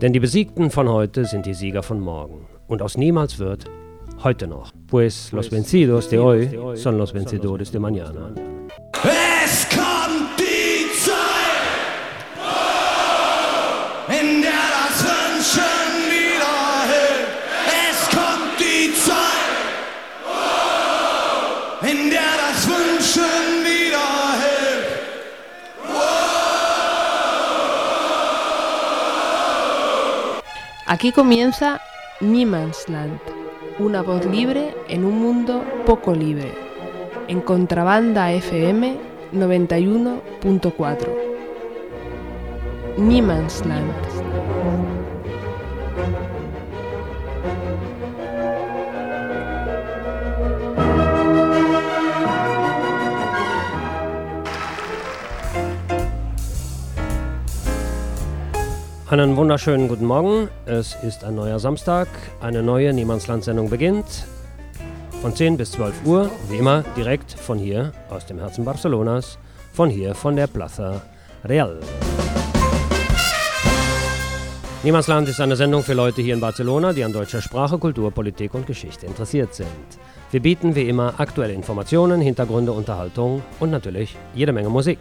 Denn die Besiegten von heute sind die Sieger von morgen. Und aus niemals wird heute noch. Pues los vencidos de hoy son los vencedores de mañana. Aquí comienza Niemandsland, una voz libre en un mundo poco libre, en Contrabanda FM 91.4. Niemandsland. Einen wunderschönen guten Morgen. Es ist ein neuer Samstag. Eine neue Niemandsland-Sendung beginnt. Von 10 bis 12 Uhr, wie immer, direkt von hier aus dem Herzen Barcelonas, von hier von der Plaza Real. Niemandsland ist eine Sendung für Leute hier in Barcelona, die an deutscher Sprache, Kultur, Politik und Geschichte interessiert sind. Wir bieten wie immer aktuelle Informationen, Hintergründe, Unterhaltung und natürlich jede Menge Musik.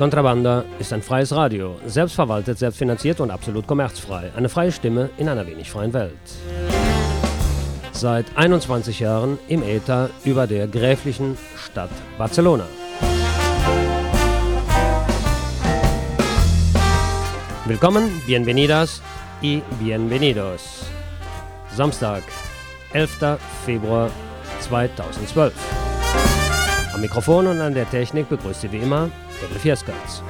Contrabanda ist ein freies Radio, selbstverwaltet, selbstfinanziert und absolut kommerzfrei. Eine freie Stimme in einer wenig freien Welt. Seit 21 Jahren im Äther über der gräflichen Stadt Barcelona. Willkommen, bienvenidas y bienvenidos. Samstag, 11. Februar 2012. Am Mikrofon und an der Technik begrüßt Sie wie immer de The Fiascos.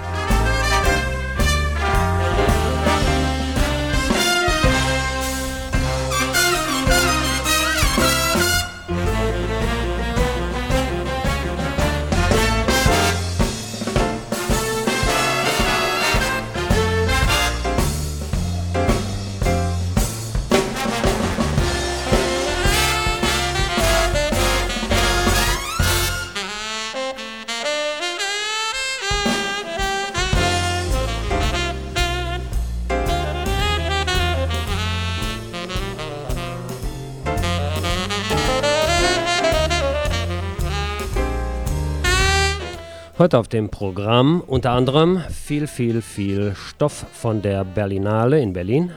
Heute auf dem Programm unter anderem viel, viel, viel Stoff von der Berlinale in Berlin,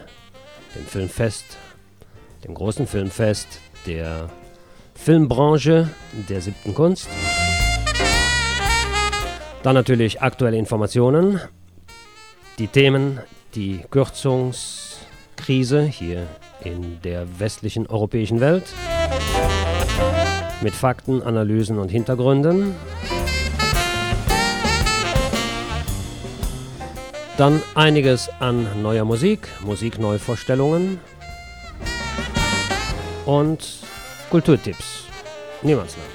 dem Filmfest, dem großen Filmfest der Filmbranche der siebten Kunst. Dann natürlich aktuelle Informationen, die Themen, die Kürzungskrise hier in der westlichen europäischen Welt mit Fakten, Analysen und Hintergründen. Dann einiges an neuer Musik, Musikneuvorstellungen und Kulturtipps. Niemandsland.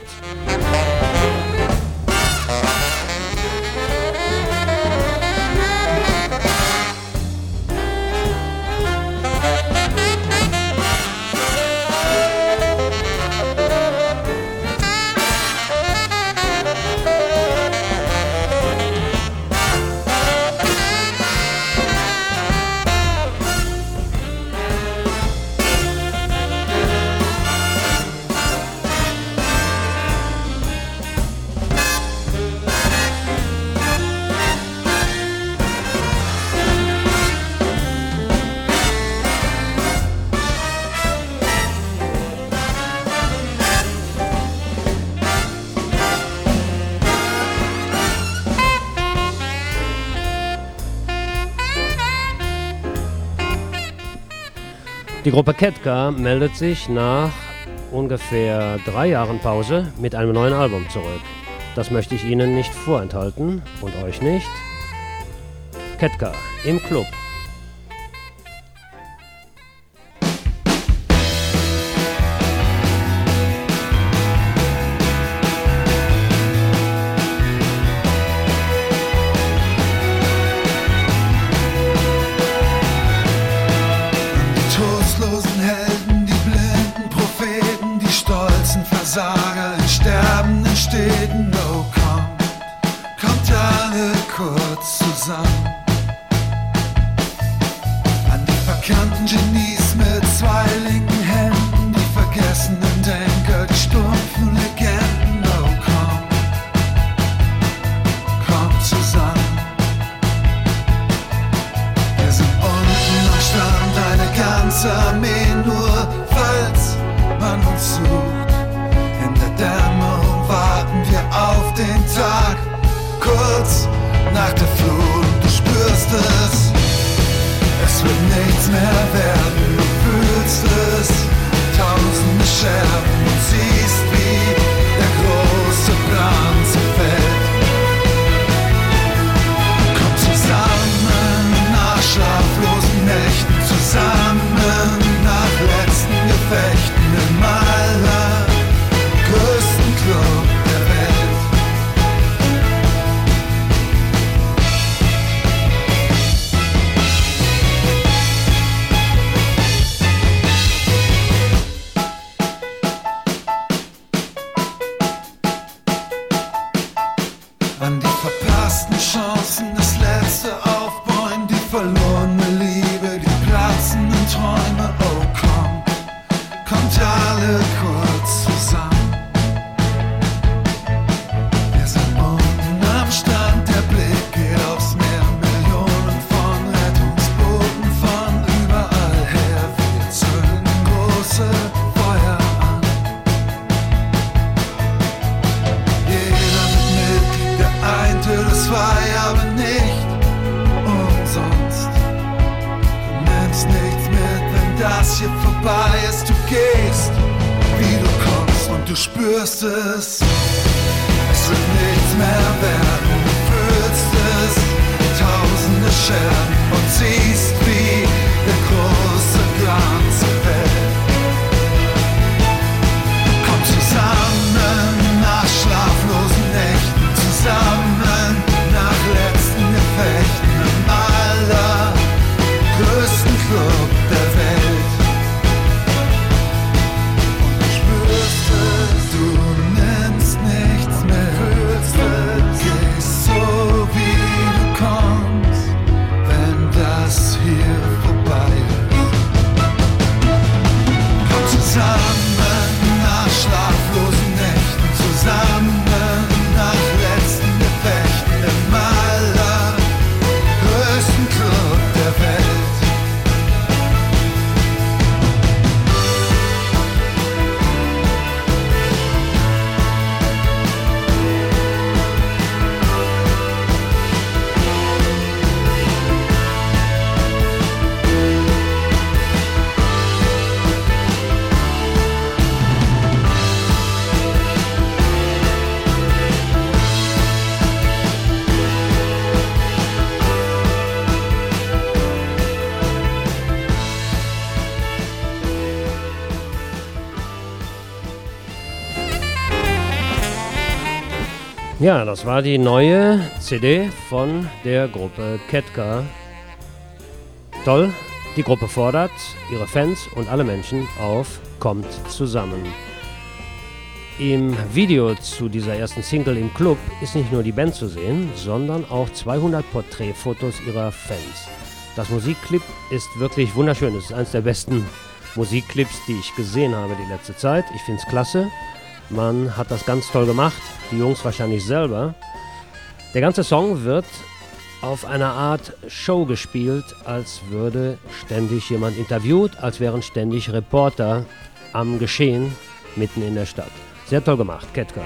Gruppe Ketka meldet sich nach ungefähr drei Jahren Pause mit einem neuen Album zurück. Das möchte ich Ihnen nicht vorenthalten und euch nicht. Ketka im Club. Ja, das war die neue CD von der Gruppe Ketka. Toll, die Gruppe fordert ihre Fans und alle Menschen auf, kommt zusammen. Im Video zu dieser ersten Single im Club ist nicht nur die Band zu sehen, sondern auch 200 Porträtfotos ihrer Fans. Das Musikclip ist wirklich wunderschön. Es ist eines der besten Musikclips, die ich gesehen habe die letzte Zeit. Ich finde es klasse. Man hat das ganz toll gemacht, die Jungs wahrscheinlich selber. Der ganze Song wird auf einer Art Show gespielt, als würde ständig jemand interviewt, als wären ständig Reporter am Geschehen mitten in der Stadt. Sehr toll gemacht, Ketka.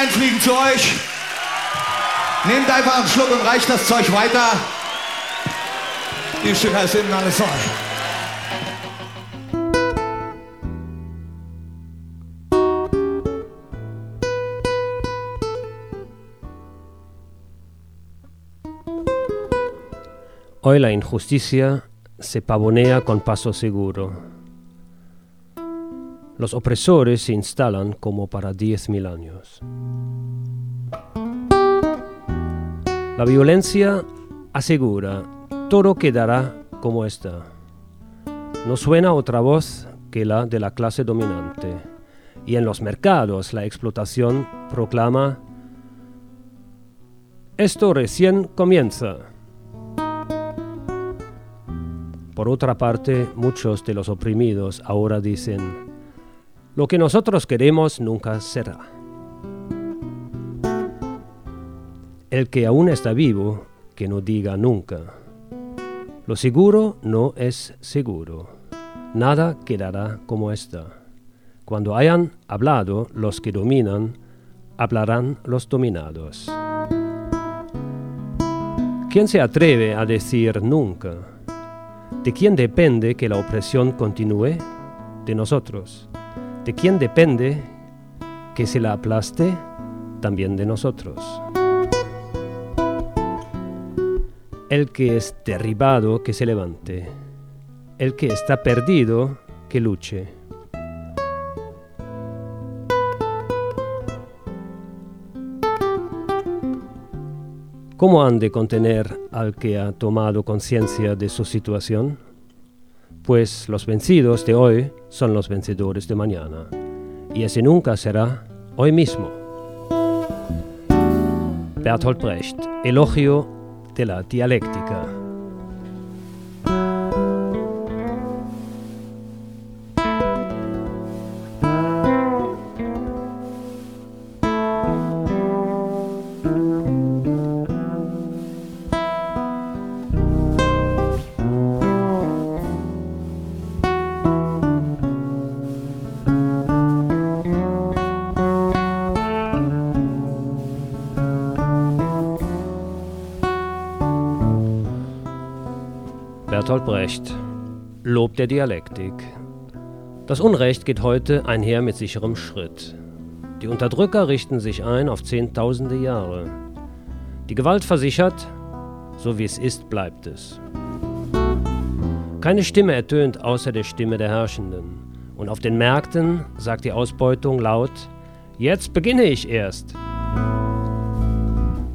Reinfliegen zu euch, nehmt einfach einen Schluck und reicht das Zeug weiter. Die Stück heißt innen alles voll. Hoy la injusticia se pavonea con paso seguro. Los opresores se instalan como para 10.000 años. La violencia asegura, todo quedará como está. No suena otra voz que la de la clase dominante. Y en los mercados la explotación proclama, esto recién comienza. Por otra parte, muchos de los oprimidos ahora dicen, lo que nosotros queremos nunca será. El que aún está vivo, que no diga nunca. Lo seguro no es seguro. Nada quedará como está. Cuando hayan hablado los que dominan, hablarán los dominados. ¿Quién se atreve a decir nunca? ¿De quién depende que la opresión continúe? De nosotros. ¿De quién depende que se la aplaste? También de nosotros. El que es derribado, que se levante. El que está perdido, que luche. ¿Cómo han de contener al que ha tomado conciencia de su situación? Pues los vencidos de hoy son los vencedores de mañana, y ese nunca será hoy mismo. Bertolt Brecht, Elogio de la Dialéctica. Brecht. Lob der Dialektik. Das Unrecht geht heute einher mit sicherem Schritt. Die Unterdrücker richten sich ein auf zehntausende Jahre. Die Gewalt versichert, so wie es ist, bleibt es. Keine Stimme ertönt außer der Stimme der Herrschenden. Und auf den Märkten sagt die Ausbeutung laut, jetzt beginne ich erst.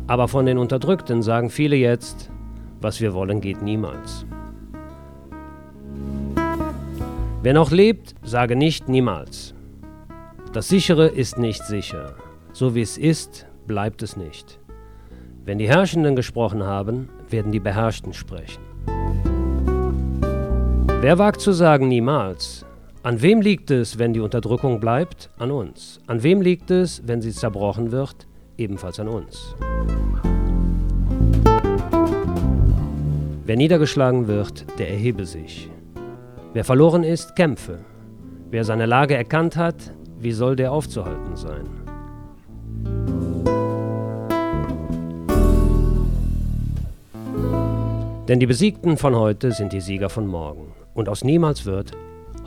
Aber von den Unterdrückten sagen viele jetzt, was wir wollen, geht niemals. Wer noch lebt, sage nicht niemals. Das Sichere ist nicht sicher. So wie es ist, bleibt es nicht. Wenn die Herrschenden gesprochen haben, werden die Beherrschten sprechen. Wer wagt zu sagen niemals? An wem liegt es, wenn die Unterdrückung bleibt? An uns. An wem liegt es, wenn sie zerbrochen wird? Ebenfalls an uns. Wer niedergeschlagen wird, der erhebe sich. Wer verloren ist, kämpfe. Wer seine Lage erkannt hat, wie soll der aufzuhalten sein? Denn die Besiegten von heute sind die Sieger von morgen. Und aus niemals wird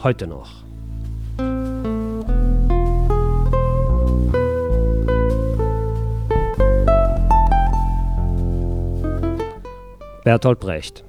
heute noch. Bertolt Brecht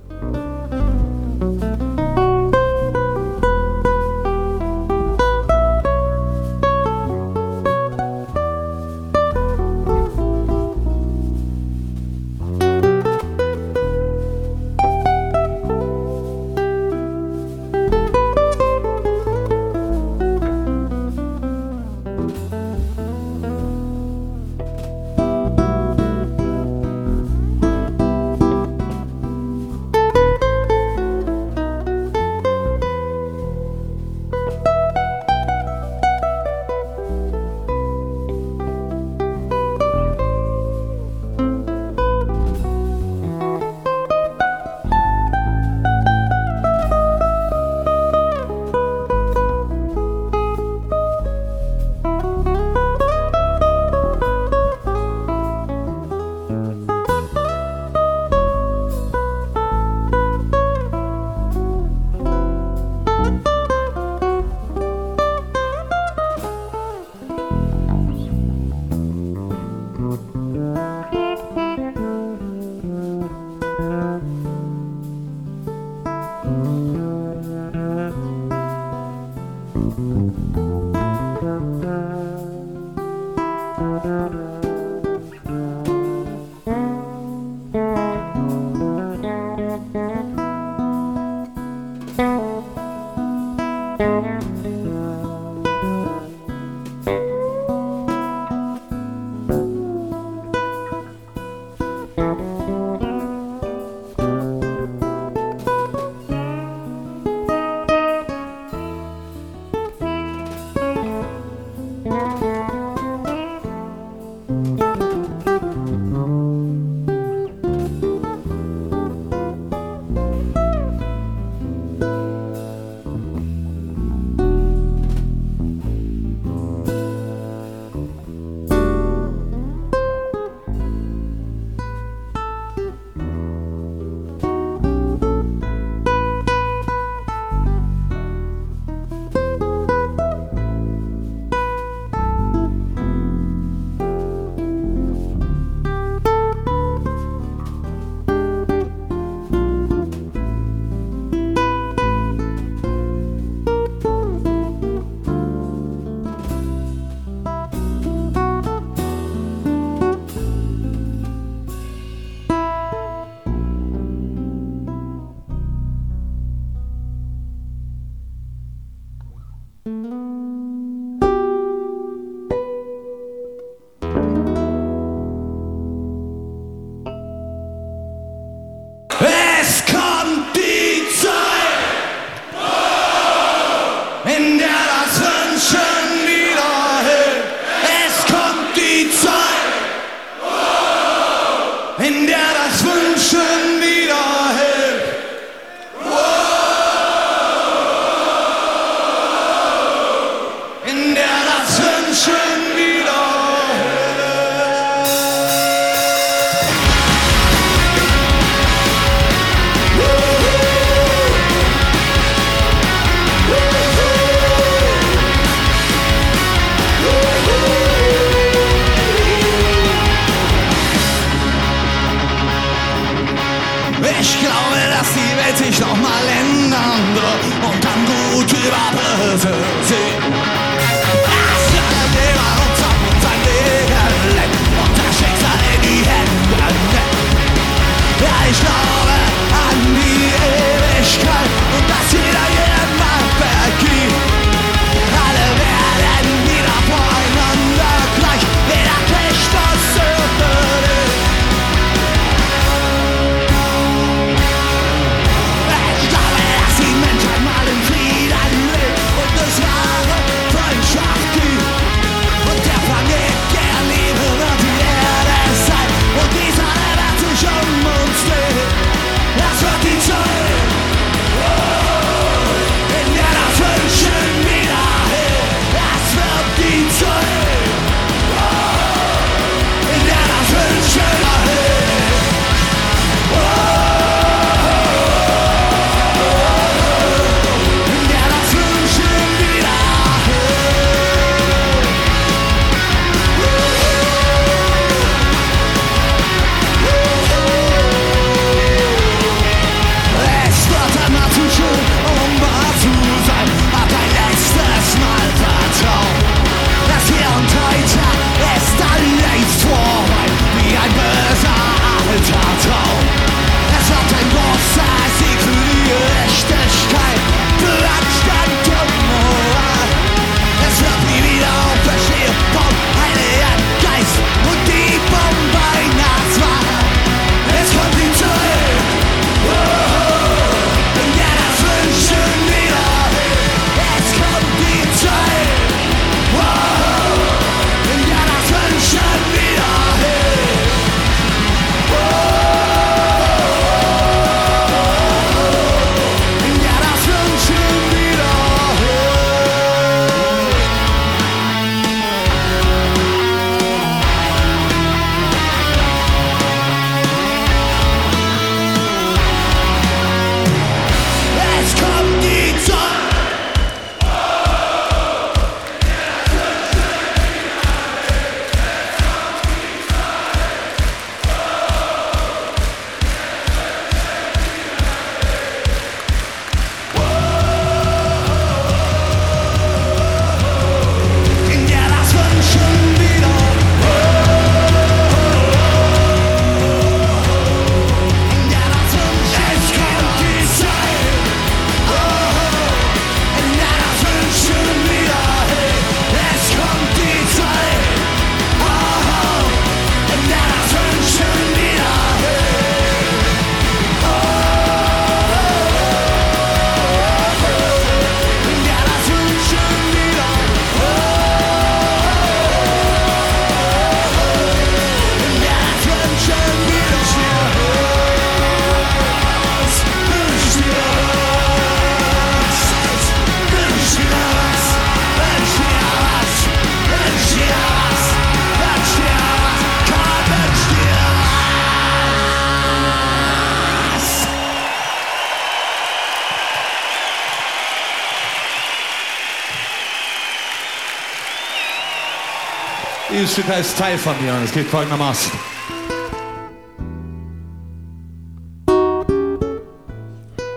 Stück heißt Teil von mir und es geht folgendermaßen.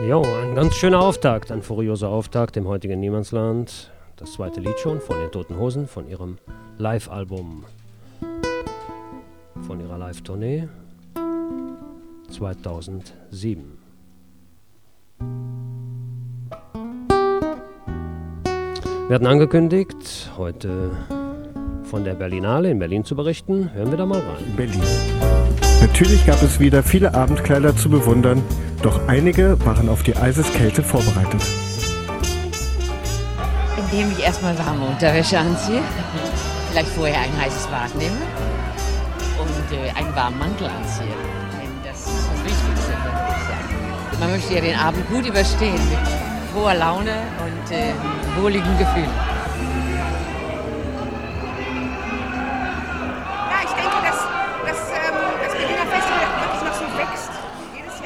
Jo, ein ganz schöner Auftakt, ein furioser Auftakt im heutigen Niemandsland. Das zweite Lied schon von den Toten Hosen, von ihrem Live-Album, von ihrer Live-Tournee 2007. Wir hatten angekündigt, heute von der Berlinale in Berlin zu berichten. Hören wir da mal rein. Berlin. Natürlich gab es wieder viele Abendkleider zu bewundern, doch einige waren auf die Eiseskälte vorbereitet. Indem ich erstmal warme Unterwäsche anziehe, vielleicht vorher ein heißes Bad nehme und äh, einen warmen Mantel anziehe. Denn das ist das Wichtigste, würde ich sagen. Man möchte ja den Abend gut überstehen, mit froher Laune und äh, wohligen Gefühlen.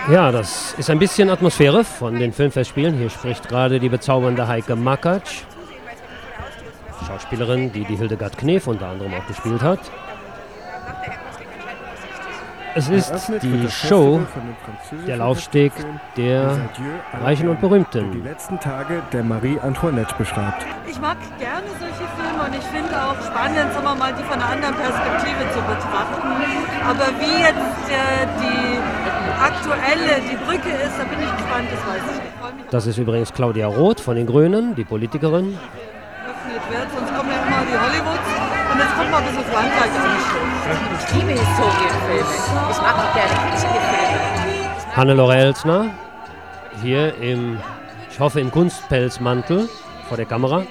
Ja, das ist ein bisschen Atmosphäre von den Filmfestspielen. Hier spricht gerade die bezaubernde Heike Makatsch, Schauspielerin, die die Hildegard Knef unter anderem auch gespielt hat. Es ist die Show der Laufsteg der Reichen und Berühmten. die die letzten Tage der Marie Antoinette beschreibt. Ich mag gerne solche Filme und ich finde auch spannend, sagen wir mal, die von einer anderen Perspektive zu betrachten. Aber wie jetzt äh, die aktuelle, die Brücke ist, da bin ich gespannt, das weiß ich nicht. Ich freue mich, Das ist übrigens Claudia Roth von den Grünen, die Politikerin. geöffnet wird, sonst kommen ja immer die Hollywoods und jetzt kommt mal ein bisschen Frankreich angeschlossen. Ich liebe Historienfilme. Ich mag auch gerne Kriegsfilme. Hannelore Elsner, hier im, ich hoffe im Kunstpelzmantel vor der Kamera.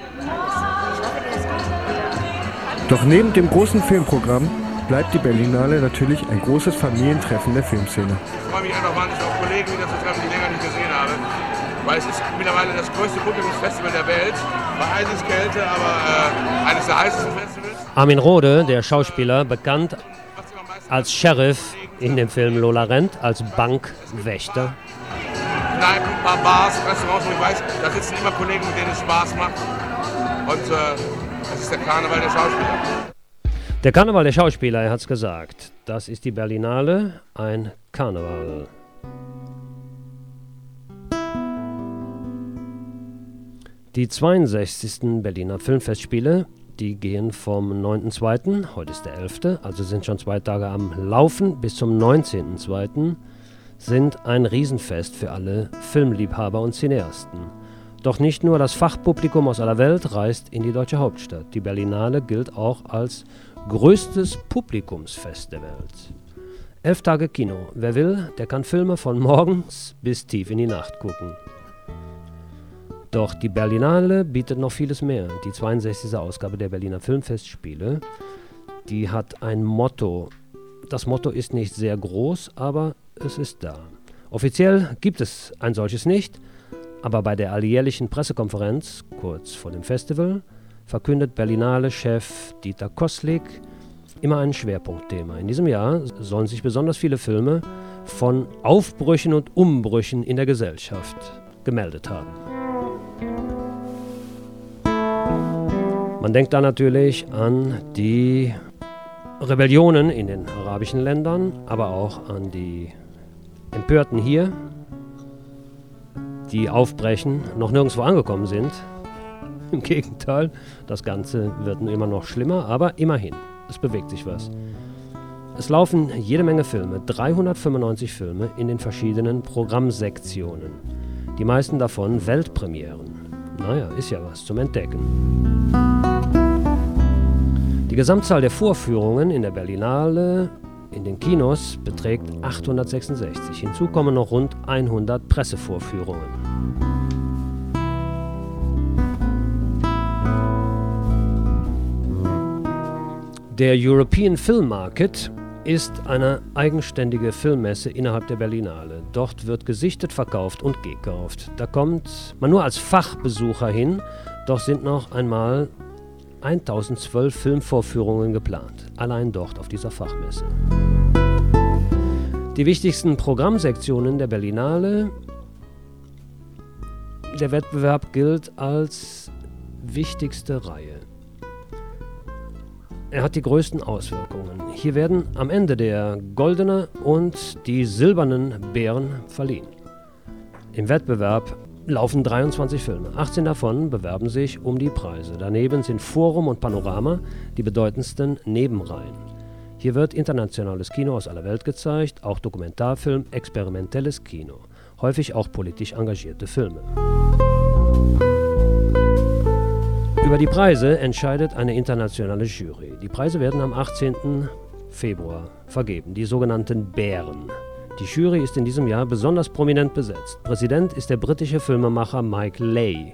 Doch neben dem großen Filmprogramm bleibt die Berlinale natürlich ein großes Familientreffen der Filmszene. Ich freue mich einfach wahnsinnig auf Kollegen wieder zu treffen, die ich länger nicht gesehen habe. Weil es ist mittlerweile das größte Publikumsfestival der Welt. Bei Eiseskälte, aber äh, eines der heißesten Festivals. Armin Rohde, der Schauspieler, bekannt als Sheriff in dem Film Lola Rent, als Bankwächter. Kneipen, ein paar Bars, Restaurants, wo ich weiß, da sitzen immer Kollegen, mit denen es Spaß macht. Und äh, das ist der Karneval der Schauspieler. Der Karneval der Schauspieler, er hat's gesagt. Das ist die Berlinale, ein Karneval. Die 62. Berliner Filmfestspiele, die gehen vom 9.2., heute ist der 11., also sind schon zwei Tage am Laufen, bis zum 19.2., sind ein Riesenfest für alle Filmliebhaber und Cineasten. Doch nicht nur das Fachpublikum aus aller Welt reist in die deutsche Hauptstadt. Die Berlinale gilt auch als größtes Publikumsfest der Welt. Elf Tage Kino. Wer will, der kann Filme von morgens bis tief in die Nacht gucken. Doch die Berlinale bietet noch vieles mehr. Die 62. Ausgabe der Berliner Filmfestspiele, die hat ein Motto. Das Motto ist nicht sehr groß, aber es ist da. Offiziell gibt es ein solches nicht, aber bei der alljährlichen Pressekonferenz, kurz vor dem Festival, verkündet Berlinale-Chef Dieter Koslik immer ein Schwerpunktthema. In diesem Jahr sollen sich besonders viele Filme von Aufbrüchen und Umbrüchen in der Gesellschaft gemeldet haben. Man denkt da natürlich an die Rebellionen in den arabischen Ländern, aber auch an die Empörten hier, die aufbrechen, noch nirgendwo angekommen sind. Im Gegenteil, das Ganze wird immer noch schlimmer, aber immerhin, es bewegt sich was. Es laufen jede Menge Filme, 395 Filme in den verschiedenen Programmsektionen. Die meisten davon Weltpremieren. Naja, ist ja was zum Entdecken. Die Gesamtzahl der Vorführungen in der Berlinale in den Kinos beträgt 866. Hinzu kommen noch rund 100 Pressevorführungen. Der European Film Market ist eine eigenständige Filmmesse innerhalb der Berlinale. Dort wird gesichtet, verkauft und gekauft. Da kommt man nur als Fachbesucher hin, doch sind noch einmal 1012 Filmvorführungen geplant. Allein dort auf dieser Fachmesse. Die wichtigsten Programmsektionen der Berlinale. Der Wettbewerb gilt als wichtigste Reihe. er hat die größten Auswirkungen. Hier werden am Ende der goldene und die silbernen Bären verliehen. Im Wettbewerb laufen 23 Filme. 18 davon bewerben sich um die Preise. Daneben sind Forum und Panorama die bedeutendsten Nebenreihen. Hier wird internationales Kino aus aller Welt gezeigt, auch Dokumentarfilm, experimentelles Kino, häufig auch politisch engagierte Filme. Über die Preise entscheidet eine internationale Jury. Die Preise werden am 18. Februar vergeben, die sogenannten Bären. Die Jury ist in diesem Jahr besonders prominent besetzt. Präsident ist der britische Filmemacher Mike Leigh.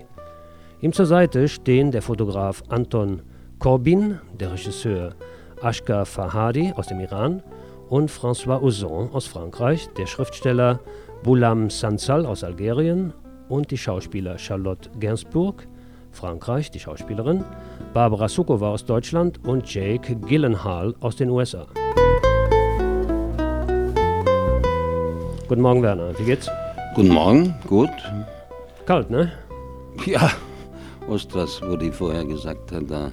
Ihm zur Seite stehen der Fotograf Anton Corbin, der Regisseur Ashka Fahadi aus dem Iran und François Ozon aus Frankreich, der Schriftsteller Boulam Sansal aus Algerien und die Schauspieler Charlotte Gainsbourg, Frankreich, die Schauspielerin, Barbara Sukowa aus Deutschland und Jake Gyllenhaal aus den USA. Guten Morgen, Werner. Wie geht's? Guten Morgen, gut. Kalt, ne? Ja, Ostras, wo die vorher gesagt hat, da,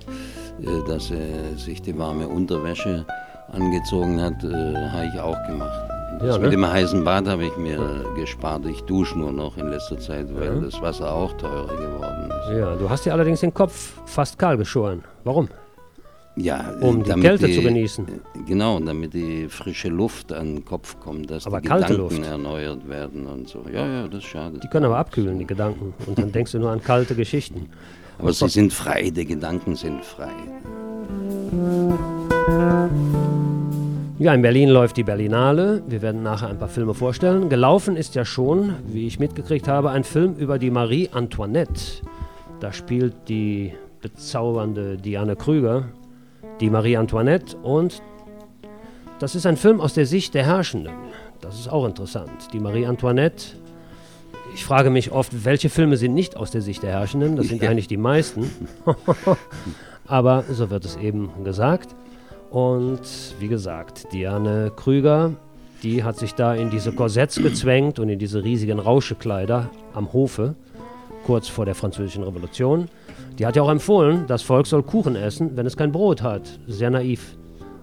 äh, dass er sich die warme Unterwäsche angezogen hat, äh, habe ich auch gemacht. Das Ja, mit ne? dem heißen Bad habe ich mir gespart. Ich dusche nur noch in letzter Zeit, weil Ja. das Wasser auch teurer geworden ist. Ja, du hast dir allerdings den Kopf fast kahl geschoren. Warum? Ja, Um die Kälte zu genießen. Genau, damit die frische Luft an den Kopf kommt, dass Aber die Gedanken Luft. erneuert werden und so. Ja, ja, das schadet. Die können aber abkühlen, die Gedanken. Und dann denkst du nur an kalte Geschichten. Aber sie sind frei, die Gedanken sind frei. Ja, in Berlin läuft die Berlinale. Wir werden nachher ein paar Filme vorstellen. Gelaufen ist ja schon, wie ich mitgekriegt habe, ein Film über die Marie Antoinette. Da spielt die bezaubernde Diane Krüger die Marie Antoinette und das ist ein Film aus der Sicht der Herrschenden. Das ist auch interessant. Die Marie Antoinette. Ich frage mich oft, welche Filme sind nicht aus der Sicht der Herrschenden? Das sind Ja. eigentlich die meisten. Aber so wird es eben gesagt. Und wie gesagt, Diane Krüger, die hat sich da in diese Korsetts gezwängt und in diese riesigen Rauschekleider am Hofe, kurz vor der Französischen Revolution. Die hat ja auch empfohlen, das Volk soll Kuchen essen, wenn es kein Brot hat. Sehr naiv.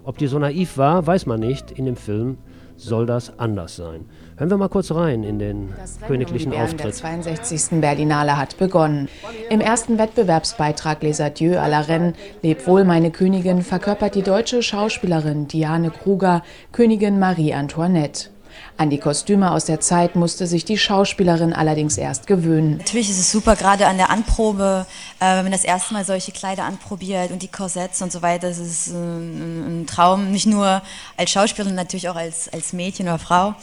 Ob die so naiv war, weiß man nicht. In dem Film soll das anders sein. Hören wir mal kurz rein in den königlichen Bären der Auftritt. 62. Berlinale hat begonnen. Im ersten Wettbewerbsbeitrag Les Adieux à la Reine, Leb wohl meine Königin, verkörpert die deutsche Schauspielerin Diane Kruger Königin Marie Antoinette. An die Kostüme aus der Zeit musste sich die Schauspielerin allerdings erst gewöhnen. Natürlich ist es super, gerade an der Anprobe, äh, wenn man das erste Mal solche Kleider anprobiert und die Korsetts und so weiter. Das ist äh, ein, Traum, nicht nur als Schauspielerin, natürlich auch als, als Mädchen oder Frau.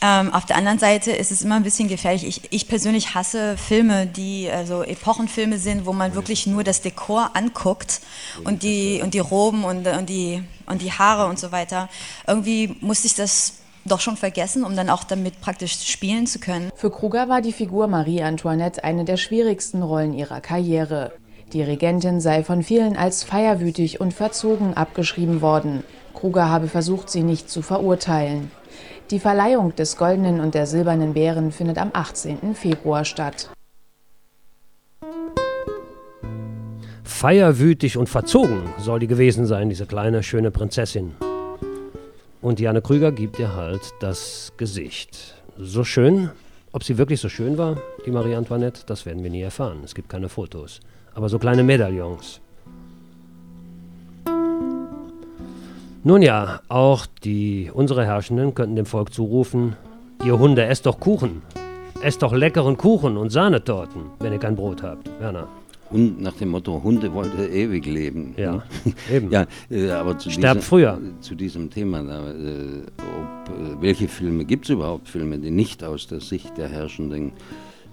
Ähm, auf der anderen Seite ist es immer ein bisschen gefährlich. Ich, ich persönlich hasse Filme, die also Epochenfilme sind, wo man wirklich nur das Dekor anguckt und die, und die Roben und, und, die, und die Haare und so weiter. Irgendwie musste ich das doch schon vergessen, um dann auch damit praktisch spielen zu können. Für Kruger war die Figur Marie Antoinette eine der schwierigsten Rollen ihrer Karriere. Die Regentin sei von vielen als feierwütig und verzogen abgeschrieben worden. Kruger habe versucht, sie nicht zu verurteilen. Die Verleihung des Goldenen und der Silbernen Bären findet am 18. Februar statt. Feierwütig und verzogen soll die gewesen sein, diese kleine, schöne Prinzessin. Und Diane Krüger gibt ihr halt das Gesicht. So schön, ob sie wirklich so schön war, die Marie Antoinette, das werden wir nie erfahren. Es gibt keine Fotos. Aber so kleine Medaillons. Nun ja, auch die unsere Herrschenden könnten dem Volk zurufen, ihr Hunde, esst doch Kuchen. Esst doch leckeren Kuchen und Sahnetorten, wenn ihr kein Brot habt. Werner. Hund, nach dem Motto, Hunde wollte ewig leben. Ja, ne? eben. Ja, äh, aber zu, Sterbt dieser- früher. zu diesem Thema, da, äh, ob, äh, welche Filme, gibt es überhaupt Filme, die nicht aus der Sicht der Herrschenden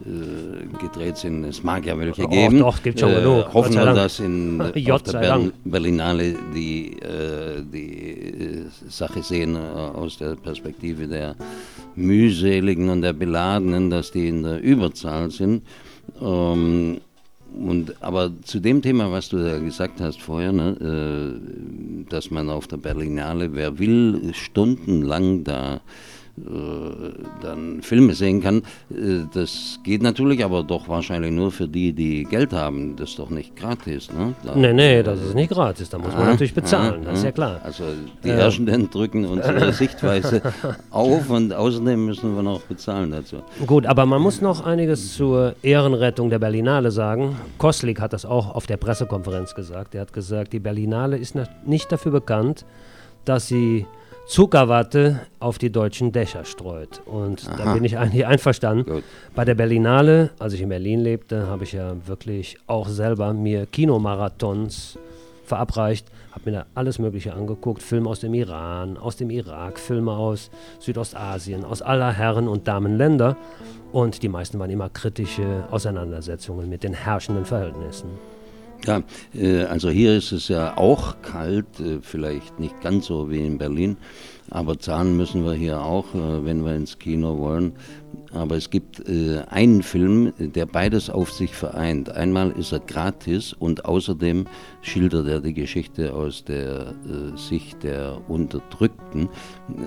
äh, gedreht sind? Es mag ja welche Och, geben. doch, gibt schon genug, Gott Hoffen wir, dass in, auf der Ber. Berlinale die, äh, die äh, Sache sehen äh, aus der Perspektive der mühseligen und der Beladenen, dass die in der Überzahl sind. Ähm, und, aber zu dem Thema, was du da gesagt hast vorher, ne, äh, dass man auf der Berlinale, wer will, stundenlang da dann Filme sehen kann. Äh, das geht natürlich, aber doch wahrscheinlich nur für die, die Geld haben. Das ist doch nicht gratis. Ne? Da, nee, nee, das ist nicht gratis. Da muss man natürlich bezahlen, das ist ja klar. Also die Herrschenden drücken unsere Sichtweise auf und außerdem müssen wir noch bezahlen dazu. Gut, aber man muss noch einiges zur Ehrenrettung der Berlinale sagen. Koslik hat das auch auf der Pressekonferenz gesagt. Er hat gesagt, die Berlinale ist nicht dafür bekannt, dass sie Zuckerwatte auf die deutschen Dächer streut. Und Aha. da bin ich eigentlich einverstanden. Gut. Bei der Berlinale, als ich in Berlin lebte, habe ich ja wirklich auch selber mir Kinomarathons verabreicht, habe mir da alles Mögliche angeguckt, Filme aus dem Iran, aus dem Irak, Filme aus Südostasien, aus aller Herren- und Damenländer. Und die meisten waren immer kritische Auseinandersetzungen mit den herrschenden Verhältnissen. Ja, äh, also hier ist es ja auch kalt, äh, vielleicht nicht ganz so wie in Berlin, aber zahlen müssen wir hier auch, äh, wenn wir ins Kino wollen. Aber es gibt äh, einen Film, der beides auf sich vereint. Einmal ist er gratis und außerdem schildert er die Geschichte aus der äh, Sicht der Unterdrückten.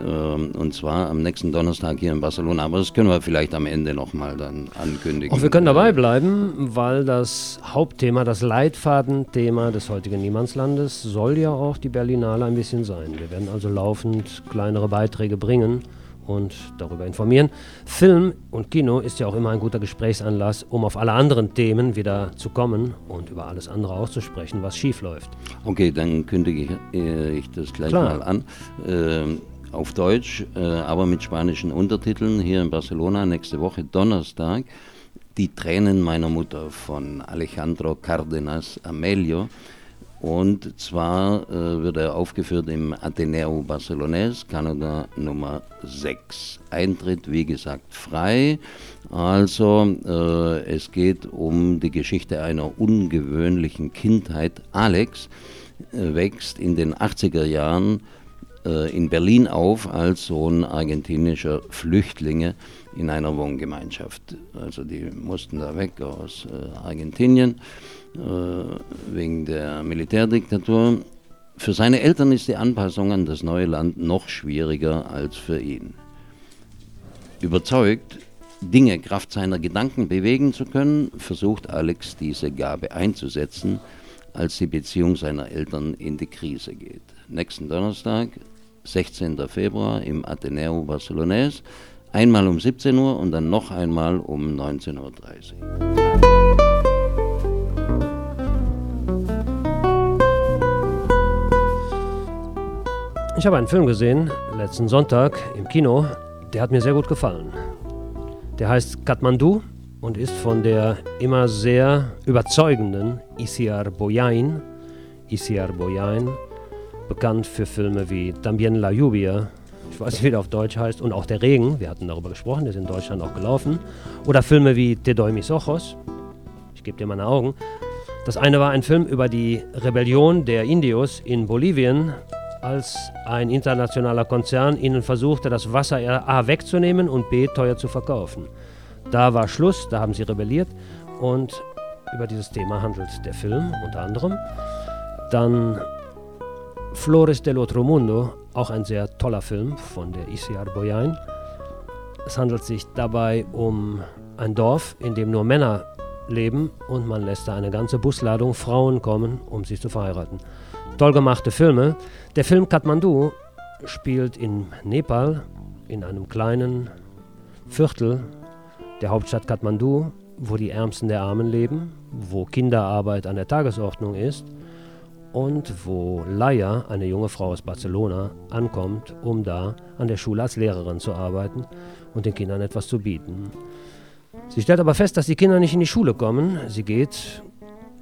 Ähm, und zwar am nächsten Donnerstag hier in Barcelona. Aber das können wir vielleicht am Ende nochmal dann ankündigen. Und wir können dabei bleiben, weil das Hauptthema, das Leitfadenthema des heutigen Niemandslandes soll ja auch die Berlinale ein bisschen sein. Wir werden also laufend kleinere Beiträge bringen und darüber informieren. Film und Kino ist ja auch immer ein guter Gesprächsanlass, um auf alle anderen Themen wieder zu kommen und über alles andere auszusprechen, was schief läuft. Okay, dann kündige ich, äh, ich das gleich Klar. mal an. Äh, auf Deutsch, äh, aber mit spanischen Untertiteln hier in Barcelona nächste Woche Donnerstag. Die Tränen meiner Mutter von Alejandro Cárdenas Amelio. Und zwar äh, wird er aufgeführt im Ateneo Barcelonés, Kanada Nummer 6. Eintritt, wie gesagt, frei. Also äh, es geht um die Geschichte einer ungewöhnlichen Kindheit. Alex äh, wächst in den 80er Jahren äh, in Berlin auf als Sohn argentinischer Flüchtlinge in einer Wohngemeinschaft. Also die mussten da weg aus äh, Argentinien wegen der Militärdiktatur. Für seine Eltern ist die Anpassung an das neue Land noch schwieriger als für ihn. Überzeugt, Dinge Kraft seiner Gedanken bewegen zu können, versucht Alex diese Gabe einzusetzen, als die Beziehung seiner Eltern in die Krise geht. Nächsten Donnerstag, 16. Februar im Ateneo Barcelonés, einmal um 17 Uhr und dann noch einmal um 19.30 Uhr. Ich habe einen Film gesehen, letzten Sonntag im Kino, der hat mir sehr gut gefallen. Der heißt Kathmandu und ist von der immer sehr überzeugenden Isiar Boyain, Isiar Boyain, bekannt für Filme wie Tambien la Lluvia, ich weiß nicht, wie der auf Deutsch heißt, und auch Der Regen, wir hatten darüber gesprochen, der ist in Deutschland auch gelaufen, oder Filme wie Te doy mis ojos, ich gebe dir meine Augen. Das eine war ein Film über die Rebellion der Indios in Bolivien als ein internationaler Konzern ihnen versuchte, das Wasser A wegzunehmen und B teuer zu verkaufen. Da war Schluss, da haben sie rebelliert und über dieses Thema handelt der Film unter anderem. Dann Flores del Otro Mundo, auch ein sehr toller Film von der Isiar Boyain. Es handelt sich dabei um ein Dorf, in dem nur Männer leben und man lässt da eine ganze Busladung Frauen kommen, um sie zu verheiraten toll gemachte Filme. Der Film Kathmandu spielt in Nepal, in einem kleinen Viertel der Hauptstadt Kathmandu, wo die Ärmsten der Armen leben, wo Kinderarbeit an der Tagesordnung ist und wo Laia, eine junge Frau aus Barcelona, ankommt, um da an der Schule als Lehrerin zu arbeiten und den Kindern etwas zu bieten. Sie stellt aber fest, dass die Kinder nicht in die Schule kommen. Sie geht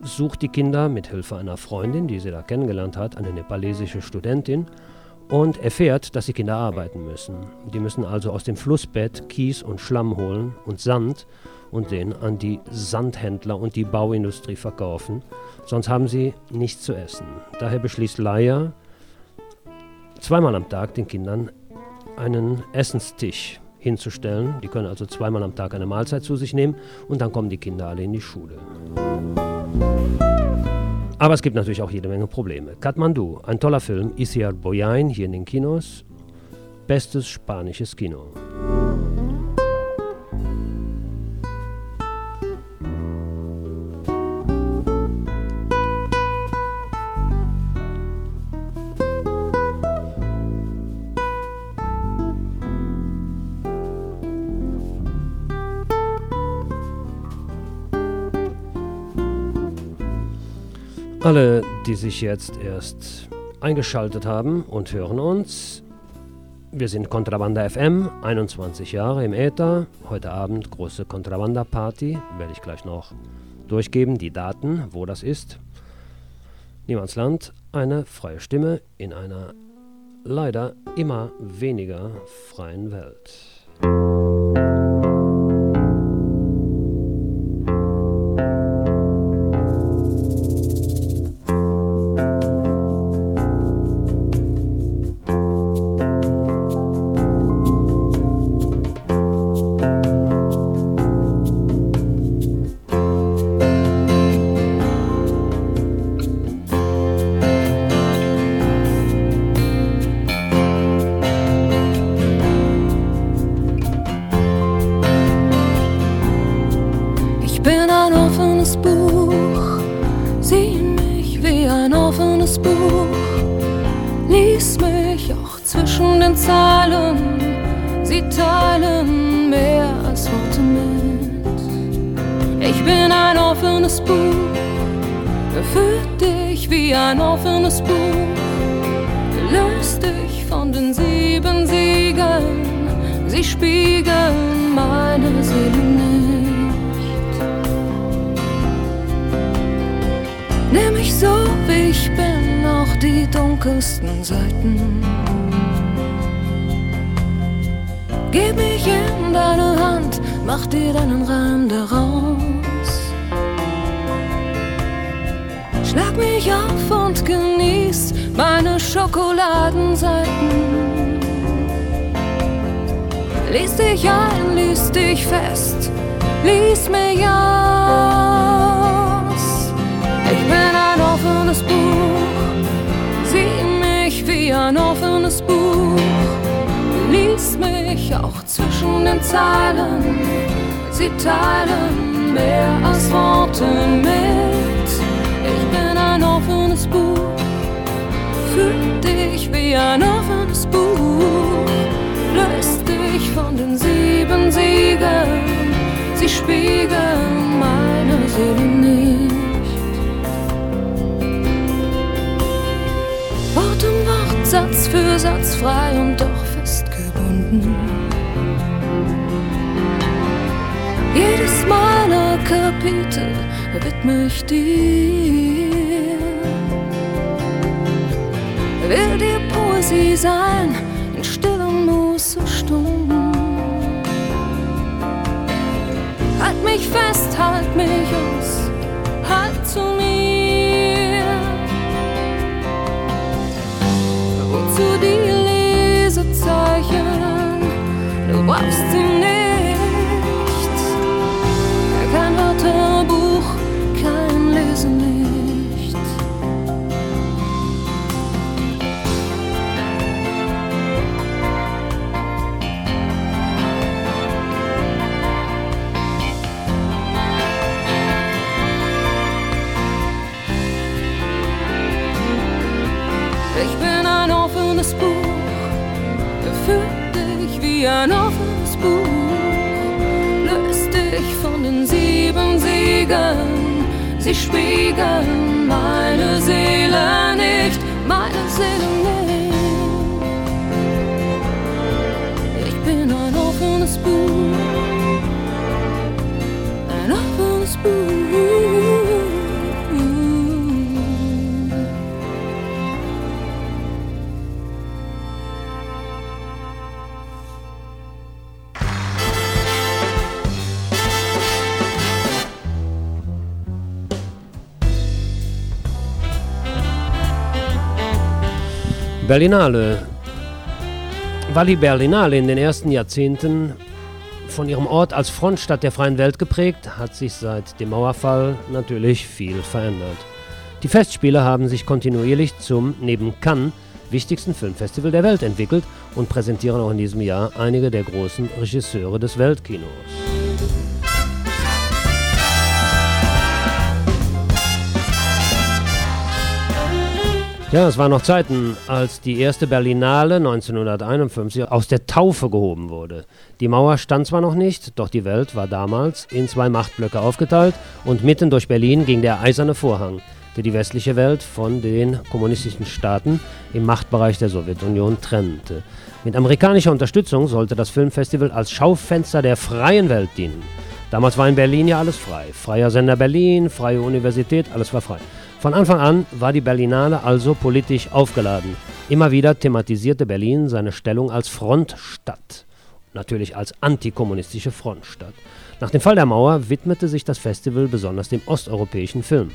sucht die Kinder mit Hilfe einer Freundin, die sie da kennengelernt hat, eine nepalesische Studentin, und erfährt, dass die Kinder arbeiten müssen. Die müssen also aus dem Flussbett Kies und Schlamm holen und Sand und den an die Sandhändler und die Bauindustrie verkaufen, sonst haben sie nichts zu essen. Daher beschließt Laia, zweimal am Tag den Kindern einen Essenstisch hinzustellen. Die können also zweimal am Tag eine Mahlzeit zu sich nehmen und dann kommen die Kinder alle in die Schule. Aber es gibt natürlich auch jede Menge Probleme. Kathmandu, ein toller Film, Isiar Boyain hier in den Kinos. Bestes spanisches Kino. Alle, die sich jetzt erst eingeschaltet haben und hören uns, wir sind Kontrabanda FM, 21 Jahre im Äther. Heute Abend große Kontrabanda Party, werde ich gleich noch durchgeben, die Daten, wo das ist. Niemandsland, eine freie Stimme in einer leider immer weniger freien Welt. Musik mach dir deinen Reim daraus. Schlag mich auf und genieß meine Schokoladenseiten. Lies dich ein, lies dich fest, lies mir aus. Ich bin ein offenes Buch, sieh mich wie ein offenes Buch lies mich auch zwischen den Zeilen. Sie teilen mehr als Worte mit. Ich bin ein offenes Buch. Fühl dich wie ein offenes Buch. Löst dich von den sieben Siegeln. Sie spiegeln meine Seele nicht. Wort um Wort, Satz für Satz frei und doch Kapitel widme ich dir. Will dir Poesie sein in stillen Mußestunden. Halt mich fest, halt mich um. little Berlinale. Weil Berlinale in den ersten Jahrzehnten von ihrem Ort als Frontstadt der freien Welt geprägt, hat sich seit dem Mauerfall natürlich viel verändert. Die Festspiele haben sich kontinuierlich zum neben Cannes wichtigsten Filmfestival der Welt entwickelt und präsentieren auch in diesem Jahr einige der großen Regisseure des Weltkinos. Ja, es waren noch Zeiten, als die erste Berlinale 1951 aus der Taufe gehoben wurde. Die Mauer stand zwar noch nicht, doch die Welt war damals in zwei Machtblöcke aufgeteilt und mitten durch Berlin ging der eiserne Vorhang, der die westliche Welt von den kommunistischen Staaten im Machtbereich der Sowjetunion trennte. Mit amerikanischer Unterstützung sollte das Filmfestival als Schaufenster der freien Welt dienen. Damals war in Berlin ja alles frei. Freier Sender Berlin, freie Universität, alles war frei. Von Anfang an war die Berlinale also politisch aufgeladen. Immer wieder thematisierte Berlin seine Stellung als Frontstadt, natürlich als antikommunistische Frontstadt. Nach dem Fall der Mauer widmete sich das Festival besonders dem osteuropäischen Film.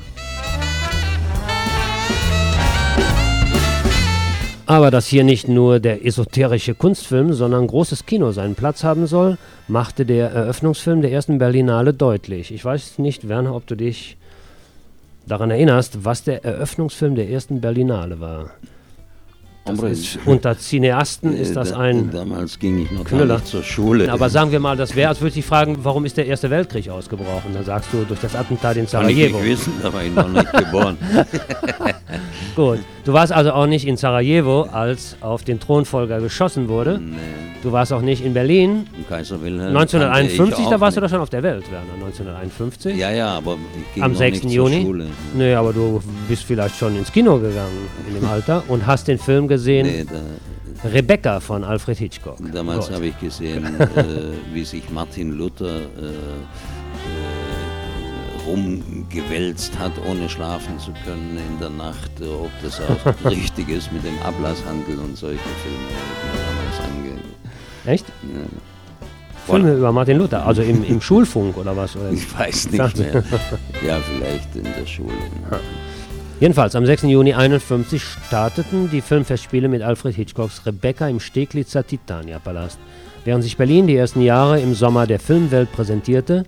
Aber dass hier nicht nur der esoterische Kunstfilm, sondern großes Kino seinen Platz haben soll, machte der Eröffnungsfilm der ersten Berlinale deutlich. Ich weiß nicht, Werner, ob du dich daran erinnerst, was der Eröffnungsfilm der ersten Berlinale war. Ist, unter Cineasten Äh, ist das ein Damals ging ich noch Knüller. zur Schule. Aber sagen wir mal, das wäre, als würde ich dich fragen, warum ist der Erste Weltkrieg ausgebrochen? Dann sagst du, durch das Attentat in Kann ich Sarajevo. nicht wissen, da war ich noch nicht geboren. Gut, du warst also auch nicht in Sarajevo, als auf den Thronfolger geschossen wurde. Du warst auch nicht in Berlin. Im Kaiser Wilhelm. 1951, kannte ich da warst du nicht. doch schon auf der Welt, Werner, 1951. Ja, ja, aber ich ging Am noch 6. nicht zur Juni. Schule. Nee, aber du bist vielleicht schon ins Kino gegangen in dem Alter und hast den Film gesehen. Nee, da, Rebecca von Alfred Hitchcock. Damals habe ich gesehen, äh, wie sich Martin Luther äh, äh, rumgewälzt hat, ohne schlafen zu können in der Nacht. Äh, ob das auch richtig ist mit dem Ablasshandel und solche Filme. Echt? Ja. Filme über Martin Luther, also im, im Schulfunk oder was? Oder Ich weiß nicht mehr. Ja, vielleicht in der Schule. Jedenfalls, am 6. Juni 1951 starteten die Filmfestspiele mit Alfred Hitchcocks Rebecca im Steglitzer Titania-Palast. Während sich Berlin die ersten Jahre im Sommer der Filmwelt präsentierte,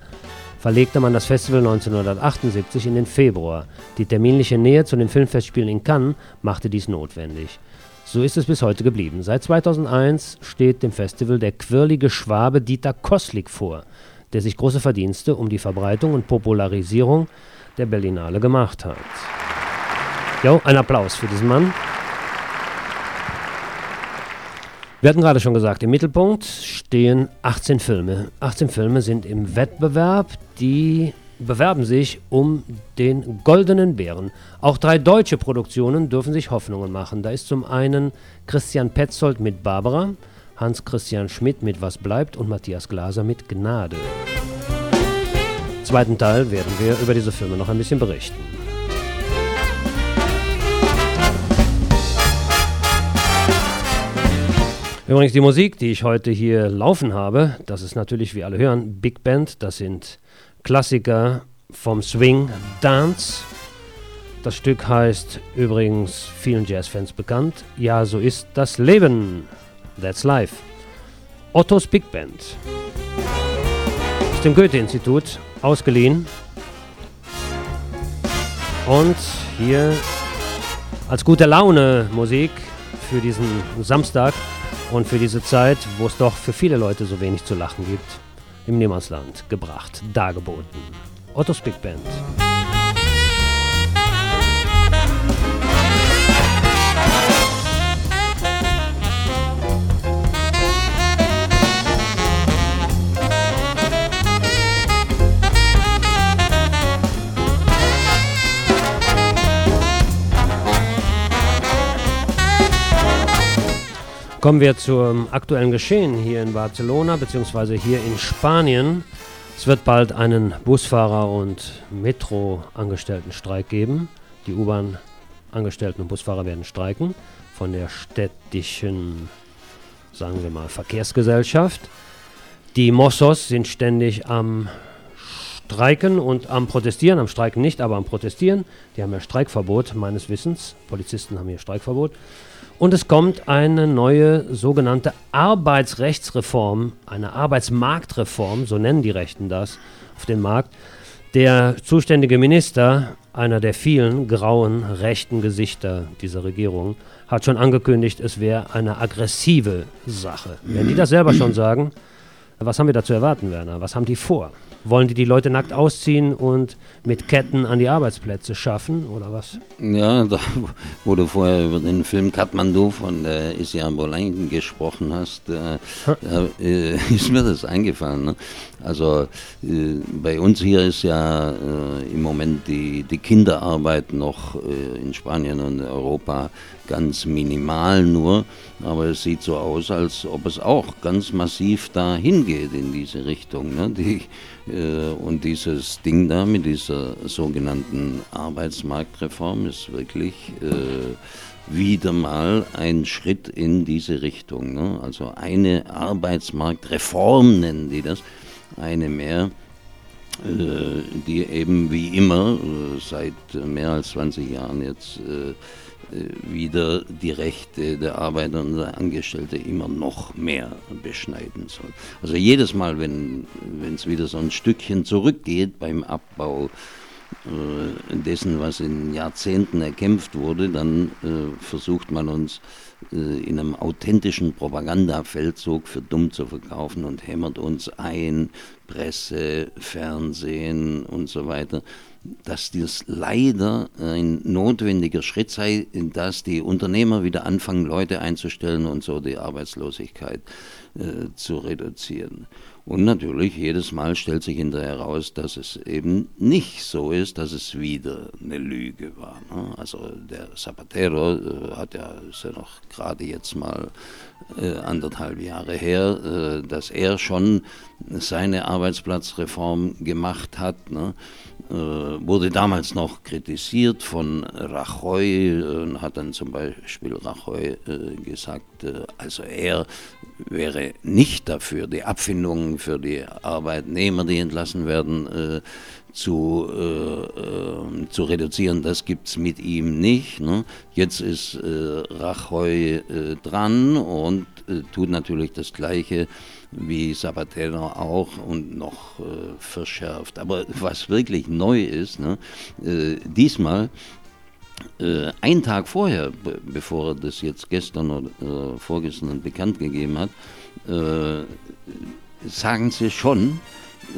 verlegte man das Festival 1978 in den Februar. Die terminliche Nähe zu den Filmfestspielen in Cannes machte dies notwendig. So ist es bis heute geblieben. Seit 2001 steht dem Festival der quirlige Schwabe Dieter Koslik vor, der sich große Verdienste um die Verbreitung und Popularisierung der Berlinale gemacht hat. Jo, ein Applaus für diesen Mann. Wir hatten gerade schon gesagt, im Mittelpunkt stehen 18 Filme. 18 Filme sind im Wettbewerb, die bewerben sich um den Goldenen Bären. Auch drei deutsche Produktionen dürfen sich Hoffnungen machen. Da ist zum einen Christian Petzold mit Barbara, Hans-Christian Schmidt mit Was bleibt und Matthias Glaser mit Gnade. Im zweiten Teil werden wir über diese Filme noch ein bisschen berichten. Übrigens die Musik, die ich heute hier laufen habe, das ist natürlich, wie alle hören, Big Band. Das sind Klassiker vom Swing Dance. Das Stück heißt übrigens vielen Jazzfans bekannt. Ja, so ist das Leben. That's life. Ottos Big Band. Aus dem Goethe-Institut ausgeliehen. Und hier als gute Laune Musik für diesen Samstag und für diese Zeit, wo es doch für viele Leute so wenig zu lachen gibt, im Niemandsland gebracht, dargeboten. Ottos Big Band. Kommen wir zum aktuellen Geschehen hier in Barcelona bzw. hier in Spanien. Es wird bald einen Busfahrer- und Metro-Angestelltenstreik geben. Die U-Bahn-Angestellten und Busfahrer werden streiken von der städtischen, sagen wir mal, Verkehrsgesellschaft. Die Mossos sind ständig am Streiken und am Protestieren, am Streiken nicht, aber am Protestieren. Die haben ja Streikverbot, meines Wissens. Polizisten haben hier Streikverbot. Und es kommt eine neue sogenannte Arbeitsrechtsreform, eine Arbeitsmarktreform, so nennen die Rechten das auf dem Markt. Der zuständige Minister einer der vielen grauen rechten Gesichter dieser Regierung, hat schon angekündigt, es wäre eine aggressive Sache. Wenn die das selber schon sagen, was haben wir da zu erwarten, Werner? Was haben die vor? Wollen die die Leute nackt ausziehen und mit Ketten an die Arbeitsplätze schaffen oder was? Ja, da, wo du vorher über den Film Kathmandu von der Isia Bolein gesprochen hast, äh, äh, ist mir das eingefallen. Ne? Also äh, bei uns hier ist ja äh, im Moment die, die Kinderarbeit noch äh, in Spanien und Europa ganz minimal nur, aber es sieht so aus, als ob es auch ganz massiv dahin geht in diese Richtung. Ne? Die, äh, und dieses Ding da mit dieser sogenannten Arbeitsmarktreform ist wirklich äh, wieder mal ein Schritt in diese Richtung. Ne? Also eine Arbeitsmarktreform nennen die das, eine mehr äh, die eben wie immer äh, seit mehr als 20 Jahren jetzt äh, wieder die Rechte der Arbeiter und der Angestellte immer noch mehr beschneiden soll. Also jedes Mal, wenn es wieder so ein Stückchen zurückgeht beim Abbau äh, dessen, was in Jahrzehnten erkämpft wurde, dann äh, versucht man uns äh, in einem authentischen Propagandafeldzug für dumm zu verkaufen und hämmert uns ein, Presse, Fernsehen und so weiter, dass dies leider ein notwendiger Schritt sei, dass die Unternehmer wieder anfangen, Leute einzustellen und so die Arbeitslosigkeit äh, zu reduzieren. Und natürlich, jedes Mal stellt sich hinterher heraus, dass es eben nicht so ist, dass es wieder eine Lüge war. Ne? Also der Zapatero äh, hat ja, ist ja noch gerade jetzt mal äh, anderthalb Jahre her, äh, dass er schon seine Arbeitsplatzreform gemacht hat. Ne? Äh, wurde damals noch kritisiert von Rajoy und hat dann zum Beispiel Rajoy äh, gesagt, äh, also er wäre nicht dafür, die Abfindungen für die Arbeitnehmer, die entlassen werden, äh, zu, äh, äh, zu reduzieren. Das gibt es mit ihm nicht. Ne? Jetzt ist äh, Rajoy äh, dran und äh, tut natürlich das Gleiche wie Zapatero auch und noch äh, verschärft. Aber was wirklich neu ist, ne? diesmal äh, einen Tag vorher, bevor er das jetzt gestern oder äh, vorgestern bekannt gegeben hat, äh, sagen sie schon,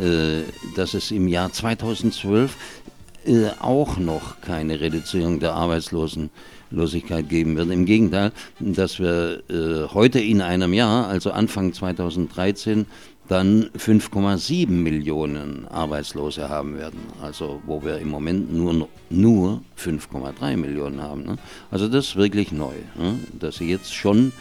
äh, dass es im Jahr 2012 äh, auch noch keine Reduzierung der Arbeitslosigkeit geben wird. Im Gegenteil, dass wir äh, heute in einem Jahr, also Anfang 2013, dann 5,7 Millionen Arbeitslose haben werden. Also wo wir im Moment nur, nur 5,3 Millionen haben. Ne? Also das ist wirklich neu, ne? dass sie jetzt schon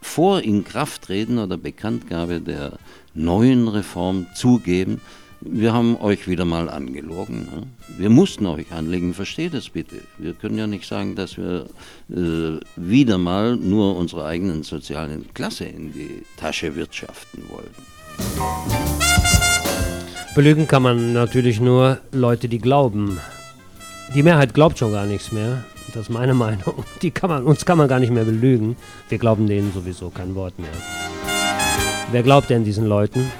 vor Inkrafttreten oder Bekanntgabe der neuen Reform zugeben, wir haben euch wieder mal angelogen. Ne? Wir mussten euch anlegen, versteht es bitte. Wir können ja nicht sagen, dass wir äh, wieder mal nur unsere eigenen sozialen Klasse in die Tasche wirtschaften wollten. Belügen kann man natürlich nur Leute, die glauben. Die Mehrheit glaubt schon gar nichts mehr. Das ist meine Meinung. Die kann man, uns kann man gar nicht mehr belügen. Wir glauben denen sowieso kein Wort mehr. Wer glaubt denn diesen Leuten,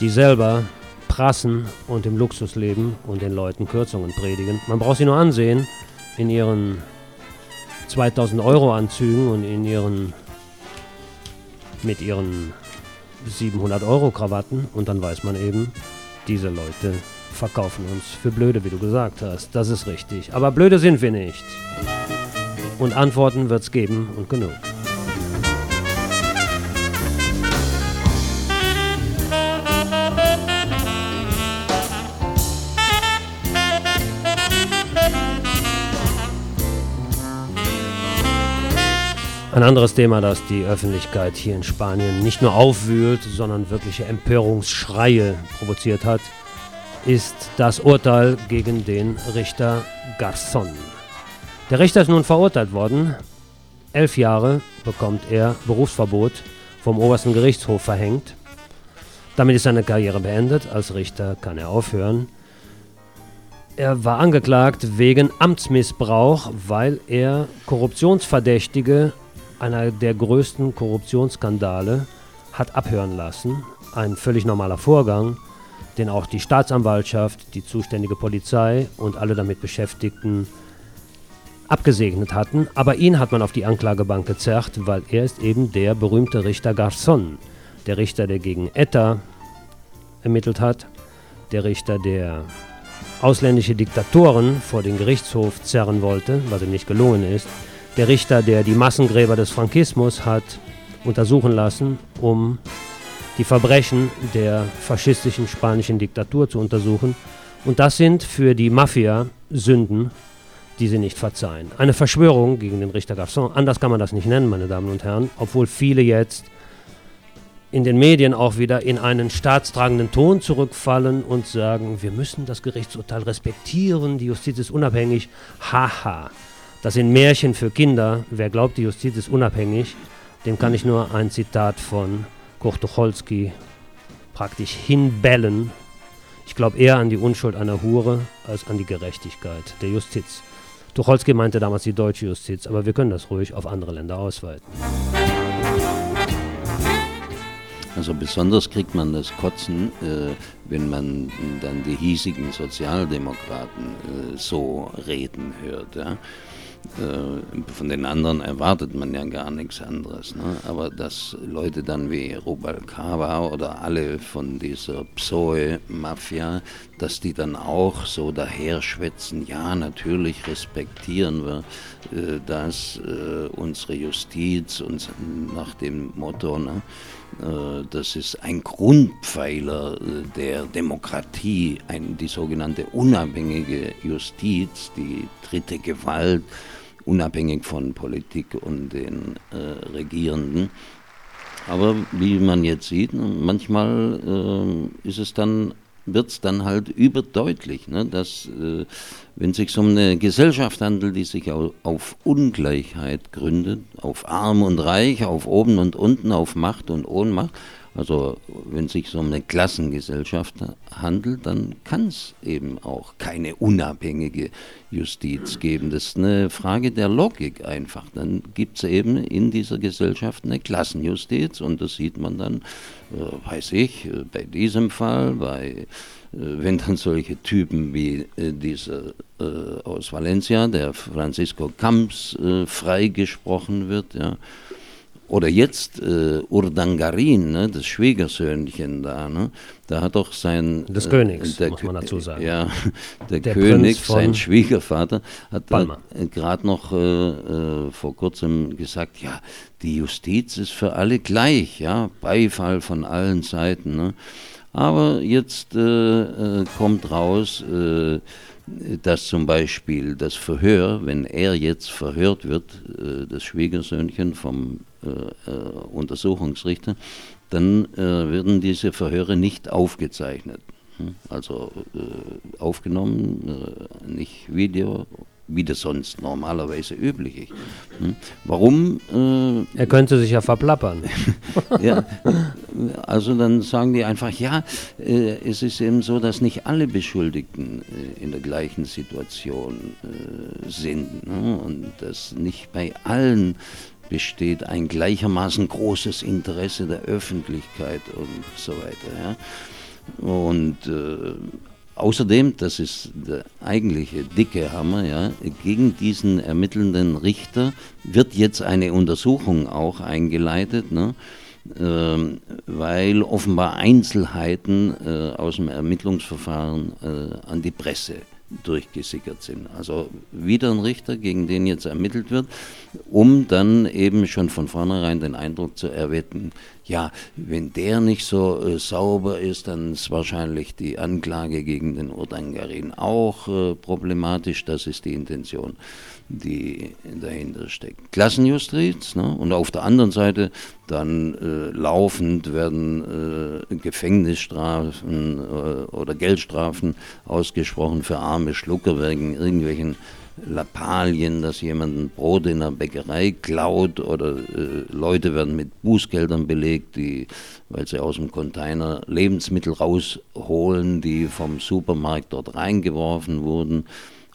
die selber prassen und im Luxus leben und den Leuten Kürzungen predigen? Man braucht sie nur ansehen in ihren 2000 Euro Anzügen und in ihren mit ihren 700 Euro Krawatten und dann weiß man eben, diese Leute verkaufen uns für blöde, wie du gesagt hast. Das ist richtig. Aber blöde sind wir nicht. Und Antworten wird's geben und genug. Ein anderes Thema, das die Öffentlichkeit hier in Spanien nicht nur aufwühlt, sondern wirkliche Empörungsschreie provoziert hat, ist das Urteil gegen den Richter Garzón. Der Richter ist nun verurteilt worden. Elf Jahre bekommt er Berufsverbot vom obersten Gerichtshof verhängt. Damit ist seine Karriere beendet. Als Richter kann er aufhören. Er war angeklagt wegen Amtsmissbrauch, weil er Korruptionsverdächtige einer der größten Korruptionsskandale hat abhören lassen. Ein völlig normaler Vorgang. den auch die Staatsanwaltschaft, die zuständige Polizei und alle damit Beschäftigten abgesegnet hatten. Aber ihn hat man auf die Anklagebank gezerrt, weil er ist eben der berühmte Richter Garzon, der Richter, der gegen ETA ermittelt hat, der Richter, der ausländische Diktatoren vor den Gerichtshof zerren wollte, was ihm nicht gelungen ist, der Richter, der die Massengräber des Frankismus hat untersuchen lassen, um die Verbrechen der faschistischen spanischen Diktatur zu untersuchen. Und das sind für die Mafia Sünden, die sie nicht verzeihen. Eine Verschwörung gegen den Richter Garçon, anders kann man das nicht nennen, meine Damen und Herren, obwohl viele jetzt in den Medien auch wieder in einen staatstragenden Ton zurückfallen und sagen, wir müssen das Gerichtsurteil respektieren, die Justiz ist unabhängig. Haha, das sind Märchen für Kinder. Wer glaubt, die Justiz ist unabhängig, dem kann ich nur ein Zitat von Kurt Tucholsky praktisch hinbellen. Ich glaube eher an die Unschuld einer Hure als an die Gerechtigkeit der Justiz. Tucholsky meinte damals die deutsche Justiz, aber wir können das ruhig auf andere Länder ausweiten. Also besonders kriegt man das Kotzen, äh, wenn man dann die hiesigen Sozialdemokraten äh, so reden hört. Ja? Äh, von den anderen erwartet man ja gar nichts anderes. Ne? Aber dass Leute dann wie Rubalcaba oder alle von dieser Psoe-Mafia, dass die dann auch so daherschwätzen, ja, natürlich respektieren wir äh, das, äh, unsere Justiz, uns nach dem Motto, ne? Das ist ein Grundpfeiler der Demokratie, ein, die sogenannte unabhängige Justiz, die dritte Gewalt, unabhängig von Politik und den äh, Regierenden. Aber wie man jetzt sieht, manchmal äh, ist es dann wird es dann halt überdeutlich, ne, dass äh, wenn es sich um eine Gesellschaft handelt, die sich auf, auf Ungleichheit gründet, auf Arm und Reich, auf Oben und Unten, auf Macht und Ohnmacht, also wenn es sich um eine Klassengesellschaft handelt, dann kann es eben auch keine unabhängige Justiz geben. Das ist eine Frage der Logik einfach. Dann gibt es eben in dieser Gesellschaft eine Klassenjustiz und das sieht man dann, äh, weiß ich, äh, bei diesem Fall, bei äh, wenn dann solche Typen wie äh, dieser äh, aus Valencia, der Francisco Camps, äh, freigesprochen wird, ja, oder jetzt äh, Urdangarin, ne, das Schwiegersöhnchen da, ne, da hat doch sein... Des äh, Königs, muss man dazu sagen. Ja, der, der König, sein Schwiegervater, hat äh, gerade noch äh, äh, vor kurzem gesagt, ja, die Justiz ist für alle gleich, ja, Beifall von allen Seiten. Ne. Aber jetzt äh, kommt raus, dass zum Beispiel das Verhör, wenn er jetzt verhört wird, das Schwiegersöhnchen vom äh, äh, Untersuchungsrichter, dann äh, werden diese Verhöre nicht aufgezeichnet. Hm? Also aufgenommen, nicht Video, wie das sonst normalerweise üblich ist. Hm? Warum? Äh, er könnte sich ja verplappern. ja, also dann sagen die einfach, ja, äh, es ist eben so, dass nicht alle Beschuldigten äh, in der gleichen Situation sind ne? und dass nicht bei allen besteht ein gleichermaßen großes Interesse der Öffentlichkeit und so weiter. Ja. Und äh, außerdem, das ist der eigentliche dicke Hammer, ja, gegen diesen ermittelnden Richter wird jetzt eine Untersuchung auch eingeleitet. Ne, ähm, weil offenbar Einzelheiten äh, aus dem Ermittlungsverfahren äh, an die Presse durchgesickert sind. Also wieder ein Richter, gegen den jetzt ermittelt wird, um dann eben schon von vornherein den Eindruck zu erwecken, ja, wenn der nicht so äh, sauber ist, dann ist wahrscheinlich die Anklage gegen den Urdangarin auch äh, problematisch. Das ist die Intention die dahinter steckt. Klassenjustiz ne? und auf der anderen Seite dann äh, laufend werden äh, Gefängnisstrafen äh, oder Geldstrafen ausgesprochen für arme Schlucker wegen irgendwelchen Lappalien, dass jemand ein Brot in einer Bäckerei klaut oder äh, Leute werden mit Bußgeldern belegt, die, weil sie aus dem Container Lebensmittel rausholen, die vom Supermarkt dort reingeworfen wurden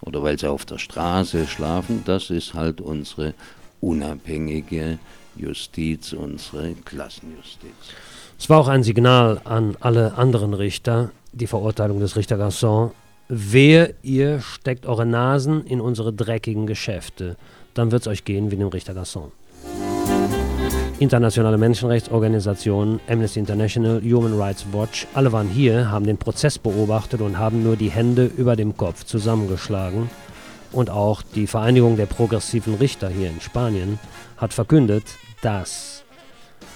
oder weil sie auf der Straße schlafen, das ist halt unsere unabhängige Justiz, unsere Klassenjustiz. Es war auch ein Signal an alle anderen Richter, die Verurteilung des Richter Garçon. Wehe, ihr steckt eure Nasen in unsere dreckigen Geschäfte. Dann wird es euch gehen wie dem Richter Garçon. Internationale Menschenrechtsorganisationen, Amnesty International, Human Rights Watch, alle waren hier, haben den Prozess beobachtet und haben nur die Hände über dem Kopf zusammengeschlagen. Und auch die Vereinigung der progressiven Richter hier in Spanien hat verkündet, dass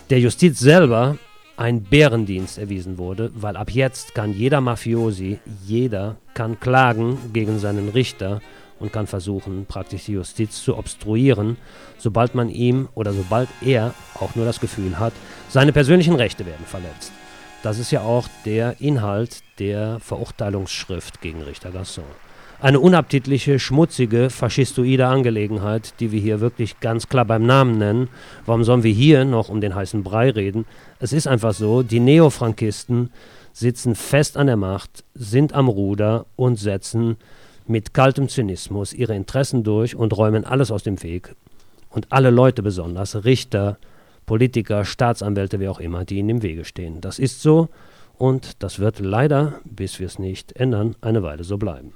der Justiz selber ein Bärendienst erwiesen wurde, weil ab jetzt kann jeder Mafiosi, jeder kann klagen gegen seinen Richter und kann versuchen, praktisch die Justiz zu obstruieren, sobald man ihm oder sobald er auch nur das Gefühl hat, seine persönlichen Rechte werden verletzt. Das ist ja auch der Inhalt der Verurteilungsschrift gegen Richter Gasson. Eine unappetitliche, schmutzige, faschistoide Angelegenheit, die wir hier wirklich ganz klar beim Namen nennen. Warum sollen wir hier noch um den heißen Brei reden? Es ist einfach so, die Neofrankisten sitzen fest an der Macht, sind am Ruder und setzen mit kaltem Zynismus ihre Interessen durch und räumen alles aus dem Weg. Und alle Leute besonders, Richter, Politiker, Staatsanwälte, wie auch immer, die ihnen im Wege stehen. Das ist so und das wird leider, bis wir es nicht ändern, eine Weile so bleiben.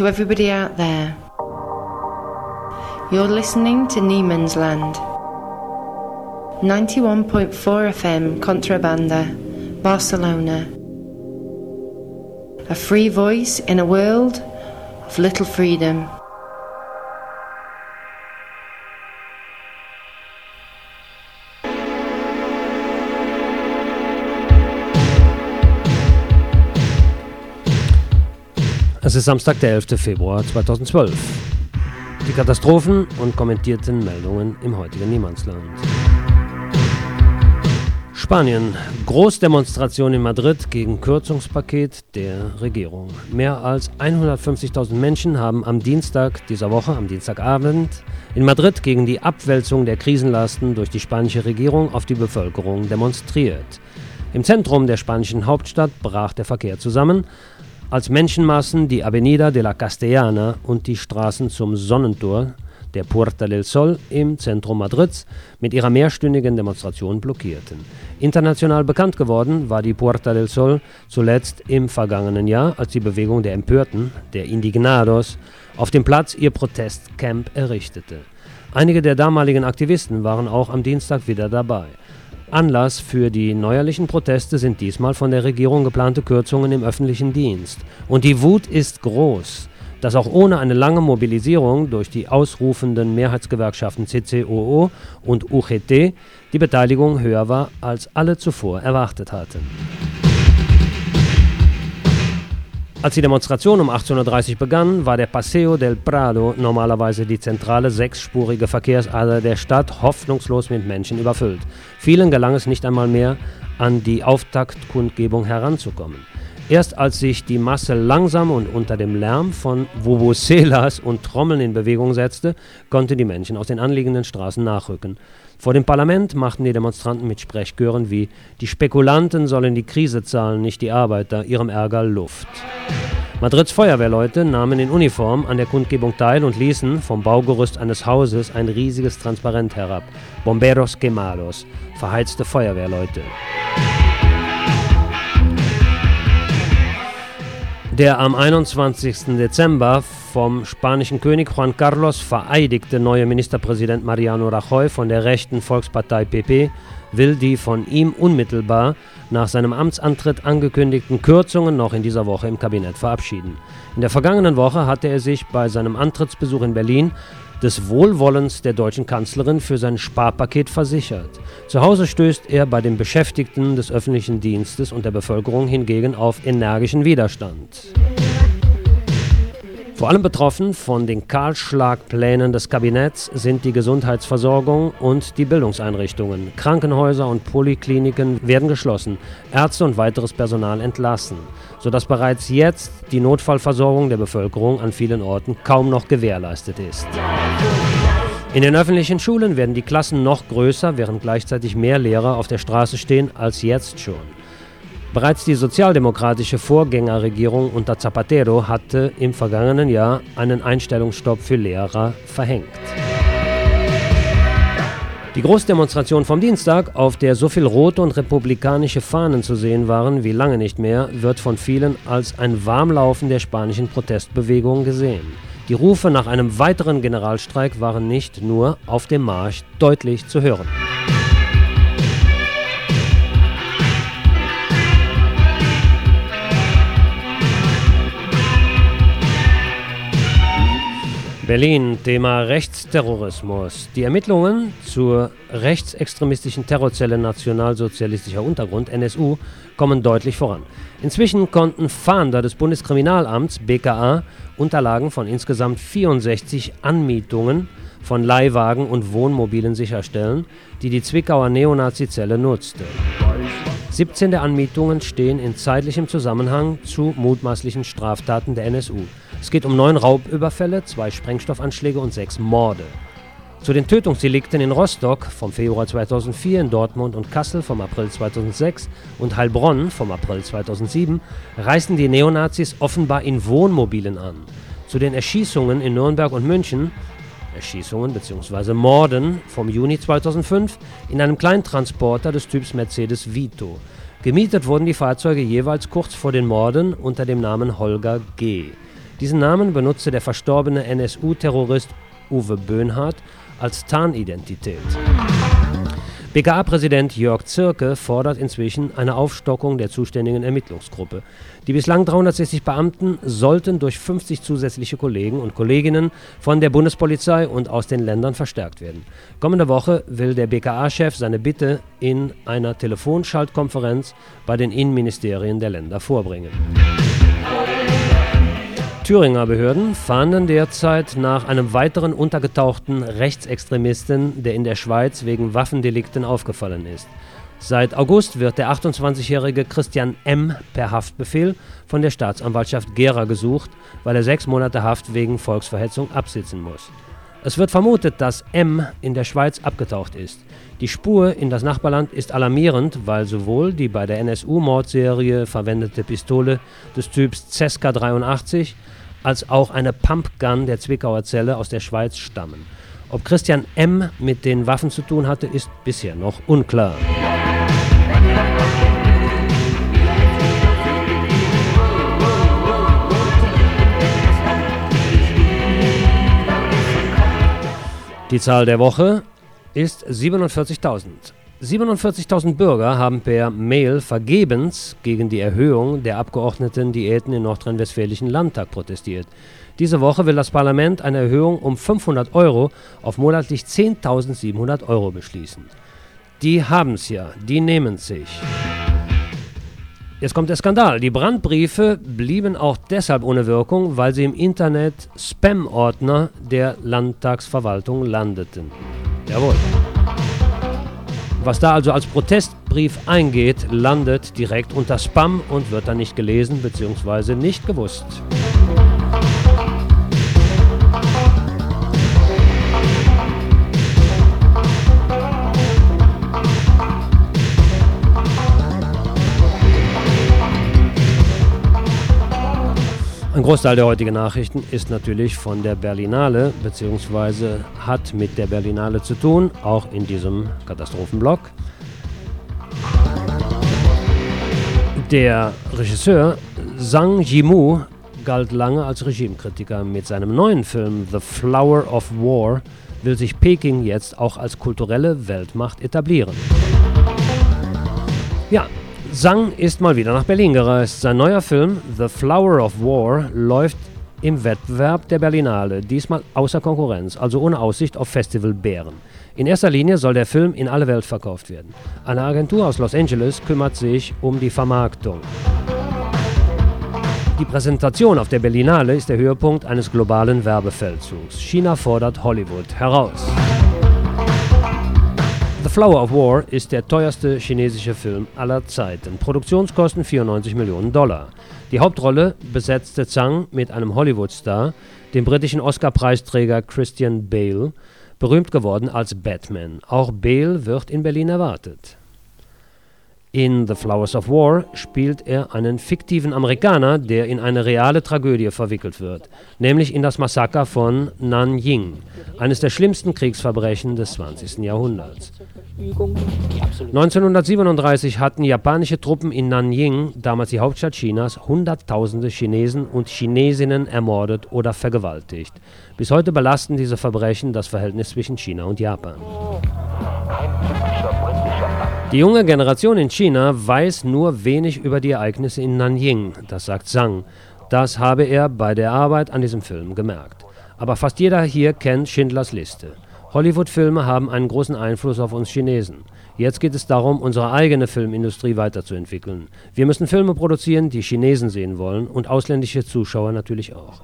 To everybody out there. You're listening to Niemann's Land. 91.4 FM Contrabanda, Barcelona. A free voice in a world of little freedom. Es ist Samstag, der 11. Februar 2012. Die Katastrophen und kommentierten Meldungen im heutigen Niemandsland. Spanien. Großdemonstration in Madrid gegen Kürzungspaket der Regierung. Mehr als 150.000 Menschen haben am Dienstag dieser Woche, am Dienstagabend, in Madrid gegen die Abwälzung der Krisenlasten durch die spanische Regierung auf die Bevölkerung demonstriert. Im Zentrum der spanischen Hauptstadt brach der Verkehr zusammen, als Menschenmassen die Avenida de la Castellana und die Straßen zum Sonnentor der Puerta del Sol im Zentrum Madrids mit ihrer mehrstündigen Demonstration blockierten. International bekannt geworden war die Puerta del Sol zuletzt im vergangenen Jahr, als die Bewegung der Empörten, der Indignados, auf dem Platz ihr Protestcamp errichtete. Einige der damaligen Aktivisten waren auch am Dienstag wieder dabei. Anlass für die neuerlichen Proteste sind diesmal von der Regierung geplante Kürzungen im öffentlichen Dienst. Und die Wut ist groß, dass auch ohne eine lange Mobilisierung durch die ausrufenden Mehrheitsgewerkschaften CCOO und UGT die Beteiligung höher war, als alle zuvor erwartet hatten. Als die Demonstration um 18.30 Uhr begann, war der Paseo del Prado, normalerweise die zentrale sechsspurige Verkehrsader der Stadt, hoffnungslos mit Menschen überfüllt. Vielen gelang es nicht einmal mehr, an die Auftaktkundgebung heranzukommen. Erst als sich die Masse langsam und unter dem Lärm von Vuvuzelas und Trommeln in Bewegung setzte, konnten die Menschen aus den anliegenden Straßen nachrücken. Vor dem Parlament machten die Demonstranten mit Sprechchören wie Die Spekulanten sollen die Krise zahlen, nicht die Arbeiter, ihrem Ärger Luft. Madrids Feuerwehrleute nahmen in Uniform an der Kundgebung teil und ließen vom Baugerüst eines Hauses ein riesiges Transparent herab. Bomberos quemados, verheizte Feuerwehrleute. Der am 21. Dezember vom spanischen König Juan Carlos vereidigte neue Ministerpräsident Mariano Rajoy von der rechten Volkspartei PP will die von ihm unmittelbar nach seinem Amtsantritt angekündigten Kürzungen noch in dieser Woche im Kabinett verabschieden. In der vergangenen Woche hatte er sich bei seinem Antrittsbesuch in Berlin des Wohlwollens der deutschen Kanzlerin für sein Sparpaket versichert. Zu Hause stößt er bei den Beschäftigten des öffentlichen Dienstes und der Bevölkerung hingegen auf energischen Widerstand. Vor allem betroffen von den Kahlschlagplänen des Kabinetts sind die Gesundheitsversorgung und die Bildungseinrichtungen. Krankenhäuser und Polikliniken werden geschlossen, Ärzte und weiteres Personal entlassen, sodass bereits jetzt die Notfallversorgung der Bevölkerung an vielen Orten kaum noch gewährleistet ist. In den öffentlichen Schulen werden die Klassen noch größer, während gleichzeitig mehr Lehrer auf der Straße stehen als jetzt schon. Bereits die sozialdemokratische Vorgängerregierung unter Zapatero hatte im vergangenen Jahr einen Einstellungsstopp für Lehrer verhängt. Die Großdemonstration vom Dienstag, auf der so viel rote und republikanische Fahnen zu sehen waren wie lange nicht mehr, wird von vielen als ein Warmlaufen der spanischen Protestbewegung gesehen. Die Rufe nach einem weiteren Generalstreik waren nicht nur auf dem Marsch deutlich zu hören. Berlin, Thema Rechtsterrorismus. Die Ermittlungen zur rechtsextremistischen Terrorzelle Nationalsozialistischer Untergrund, NSU, kommen deutlich voran. Inzwischen konnten Fahnder des Bundeskriminalamts, BKA, Unterlagen von insgesamt 64 Anmietungen von Leihwagen und Wohnmobilen sicherstellen, die die Zwickauer Neonazizelle nutzte. 17 der Anmietungen stehen in zeitlichem Zusammenhang zu mutmaßlichen Straftaten der NSU. Es geht um neun Raubüberfälle, zwei Sprengstoffanschläge und sechs Morde. Zu den Tötungsdelikten in Rostock vom Februar 2004, in Dortmund und Kassel vom April 2006 und Heilbronn vom April 2007 reisten die Neonazis offenbar in Wohnmobilen an. Zu den Erschießungen in Nürnberg und München, Erschießungen bzw. Morden vom Juni 2005 in einem Kleintransporter des Typs Mercedes Vito. Gemietet wurden die Fahrzeuge jeweils kurz vor den Morden unter dem Namen Holger G. Diesen Namen benutzte der verstorbene NSU-Terrorist Uwe Böhnhardt als Tarnidentität. BKA-Präsident Jörg Zirke fordert inzwischen eine Aufstockung der zuständigen Ermittlungsgruppe. Die bislang 360 Beamten sollten durch 50 zusätzliche Kollegen und Kolleginnen von der Bundespolizei und aus den Ländern verstärkt werden. Kommende Woche will der BKA-Chef seine Bitte in einer Telefonschaltkonferenz bei den Innenministerien der Länder vorbringen. Thüringer Behörden fahnden derzeit nach einem weiteren untergetauchten Rechtsextremisten, der in der Schweiz wegen Waffendelikten aufgefallen ist. Seit August wird der 28-jährige Christian M. per Haftbefehl von der Staatsanwaltschaft Gera gesucht, weil er sechs Monate Haft wegen Volksverhetzung absitzen muss. Es wird vermutet, dass M in der Schweiz abgetaucht ist. Die Spur in das Nachbarland ist alarmierend, weil sowohl die bei der NSU-Mordserie verwendete Pistole des Typs Cesca 83 als auch eine Pumpgun der Zwickauer Zelle aus der Schweiz stammen. Ob Christian M. mit den Waffen zu tun hatte, ist bisher noch unklar. Die Zahl der Woche ist 47.000. 47.000 Bürger haben per Mail vergebens gegen die Erhöhung der Abgeordnetendiäten im nordrhein-westfälischen Landtag protestiert. Diese Woche will das Parlament eine Erhöhung um 500 Euro auf monatlich 10.700 Euro beschließen. Die haben es ja, die nehmen es sich. Jetzt kommt der Skandal. Die Brandbriefe blieben auch deshalb ohne Wirkung, weil sie im Internet Spam-Ordner der Landtagsverwaltung landeten. Jawohl. Was da also als Protestbrief eingeht, landet direkt unter Spam und wird dann nicht gelesen bzw. nicht gewusst. Ein Großteil der heutigen Nachrichten ist natürlich von der Berlinale bzw. hat mit der Berlinale zu tun, auch in diesem Katastrophenblock. Der Regisseur Zhang Yimou galt lange als Regimekritiker. Mit seinem neuen Film The Flower of War will sich Peking jetzt auch als kulturelle Weltmacht etablieren. Ja, Sang ist mal wieder nach Berlin gereist. Sein neuer Film The Flower of War läuft im Wettbewerb der Berlinale, diesmal außer Konkurrenz, also ohne Aussicht auf Festival Bären. In erster Linie soll der Film in alle Welt verkauft werden. Eine Agentur aus Los Angeles kümmert sich um die Vermarktung. Die Präsentation auf der Berlinale ist der Höhepunkt eines globalen Werbefeldzugs. China fordert Hollywood heraus. Flower of War ist der teuerste chinesische Film aller Zeiten. Produktionskosten 94 Millionen Dollar. Die Hauptrolle besetzte Zhang mit einem Hollywood-Star, dem britischen Oscar-Preisträger Christian Bale, berühmt geworden als Batman. Auch Bale wird in Berlin erwartet. In The Flowers of War spielt er einen fiktiven Amerikaner, der in eine reale Tragödie verwickelt wird, nämlich in das Massaker von Nanjing, eines der schlimmsten Kriegsverbrechen des 20. Jahrhunderts. 1937 hatten japanische Truppen in Nanjing, damals die Hauptstadt Chinas, Hunderttausende Chinesen und Chinesinnen ermordet oder vergewaltigt. Bis heute belasten diese Verbrechen das Verhältnis zwischen China und Japan. Die junge Generation in China weiß nur wenig über die Ereignisse in Nanjing, das sagt Zhang. Das habe er bei der Arbeit an diesem Film gemerkt. Aber fast jeder hier kennt Schindlers Liste. Hollywood-Filme haben einen großen Einfluss auf uns Chinesen. Jetzt geht es darum, unsere eigene Filmindustrie weiterzuentwickeln. Wir müssen Filme produzieren, die Chinesen sehen wollen und ausländische Zuschauer natürlich auch.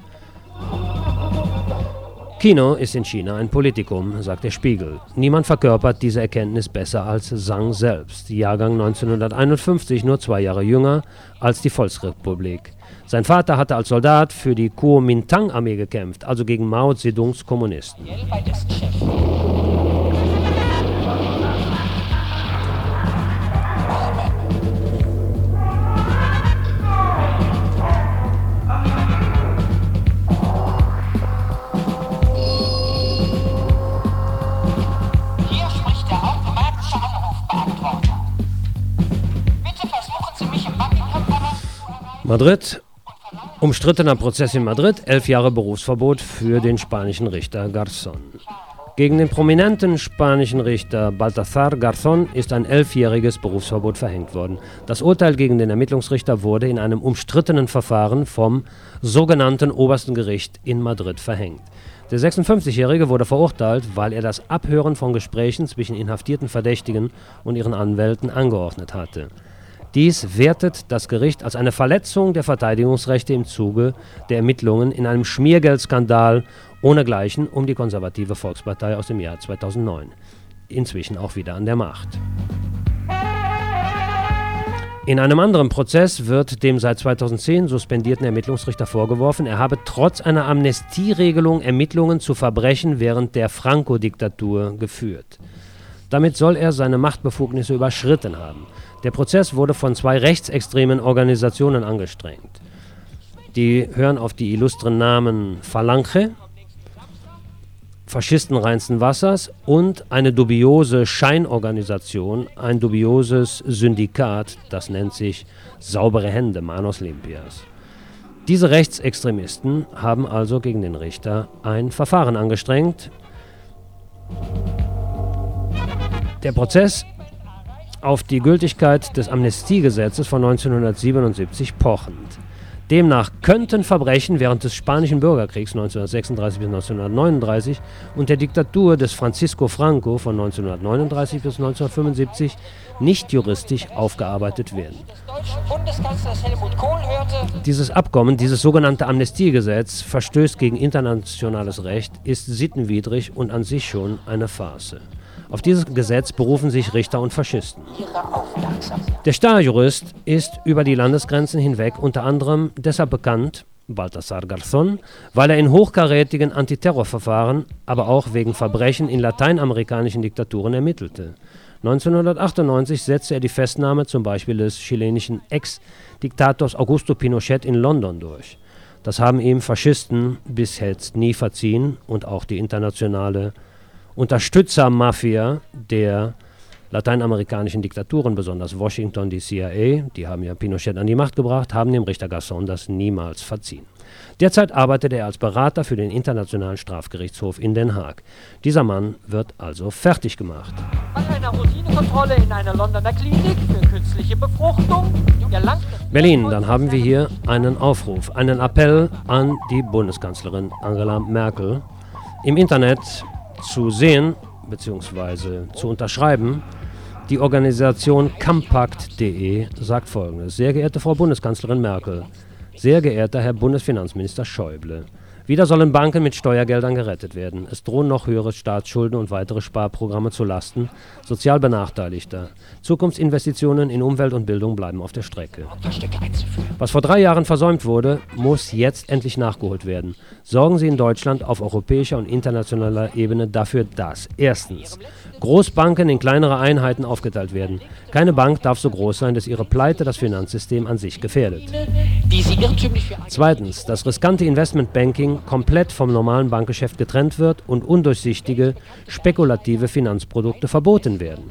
Kino ist in China ein Politikum, sagt der Spiegel. Niemand verkörpert diese Erkenntnis besser als Zhang selbst, Jahrgang 1951, nur zwei Jahre jünger als die Volksrepublik. Sein Vater hatte als Soldat für die Kuomintang-Armee gekämpft, also gegen Mao Zedongs Kommunisten. Madrid Umstrittener Prozess in Madrid, elf Jahre Berufsverbot für den spanischen Richter Garzón. Gegen den prominenten spanischen Richter Baltasar Garzón ist ein elfjähriges Berufsverbot verhängt worden. Das Urteil gegen den Ermittlungsrichter wurde in einem umstrittenen Verfahren vom sogenannten Obersten Gericht in Madrid verhängt. Der 56-Jährige wurde verurteilt, weil er das Abhören von Gesprächen zwischen inhaftierten Verdächtigen und ihren Anwälten angeordnet hatte. Dies wertet das Gericht als eine Verletzung der Verteidigungsrechte im Zuge der Ermittlungen in einem Schmiergeldskandal ohnegleichen um die konservative Volkspartei aus dem Jahr 2009, inzwischen auch wieder an der Macht. In einem anderen Prozess wird dem seit 2010 suspendierten Ermittlungsrichter vorgeworfen, er habe trotz einer Amnestieregelung Ermittlungen zu Verbrechen während der Franco-Diktatur geführt. Damit soll er seine Machtbefugnisse überschritten haben. Der Prozess wurde von zwei rechtsextremen Organisationen angestrengt. Die hören auf die illustren Namen Falange, Faschisten reinsten Wassers und eine dubiose Scheinorganisation, ein dubioses Syndikat, das nennt sich Saubere Hände, Manos Limpias. Diese Rechtsextremisten haben also gegen den Richter ein Verfahren angestrengt. Der Prozess auf die Gültigkeit des Amnestiegesetzes von 1977 pochend. Demnach könnten Verbrechen während des Spanischen Bürgerkriegs 1936 bis 1939 und der Diktatur des Francisco Franco von 1939 bis 1975 nicht juristisch aufgearbeitet werden. Dieses Abkommen, dieses sogenannte Amnestiegesetz, verstößt gegen internationales Recht, ist sittenwidrig und an sich schon eine Farce. Auf dieses Gesetz berufen sich Richter und Faschisten. Der Starjurist ist über die Landesgrenzen hinweg unter anderem deshalb bekannt, Baltasar Garzón, weil er in hochkarätigen Antiterrorverfahren, aber auch wegen Verbrechen in lateinamerikanischen Diktaturen ermittelte. 1998 setzte er die Festnahme zum Beispiel des chilenischen Ex-Diktators Augusto Pinochet in London durch. Das haben ihm Faschisten bis jetzt nie verziehen und auch die internationale Unterstützermafia der lateinamerikanischen Diktaturen, besonders Washington, die CIA, die haben ja Pinochet an die Macht gebracht, haben dem Richter Gasson das niemals verziehen. Derzeit arbeitet er als Berater für den Internationalen Strafgerichtshof in Den Haag. Dieser Mann wird also fertig gemacht. Bei einer Routinekontrolle in einer Londoner Klinik für künstliche Befruchtung Berlin, dann haben wir hier einen Aufruf, einen Appell an die Bundeskanzlerin Angela Merkel. Im Internet zu sehen bzw. zu unterschreiben. Die Organisation Campact.de sagt folgendes. Sehr geehrte Frau Bundeskanzlerin Merkel, sehr geehrter Herr Bundesfinanzminister Schäuble, wieder sollen Banken mit Steuergeldern gerettet werden. Es drohen noch höhere Staatsschulden und weitere Sparprogramme zu Lasten sozial Benachteiligter. Zukunftsinvestitionen in Umwelt und Bildung bleiben auf der Strecke. Was vor drei Jahren versäumt wurde, muss jetzt endlich nachgeholt werden. Sorgen Sie in Deutschland auf europäischer und internationaler Ebene dafür, dass erstens Großbanken in kleinere Einheiten aufgeteilt werden. Keine Bank darf so groß sein, dass ihre Pleite das Finanzsystem an sich gefährdet. Zweitens, das riskante Investmentbanking komplett vom normalen Bankgeschäft getrennt wird und undurchsichtige, spekulative Finanzprodukte verboten werden.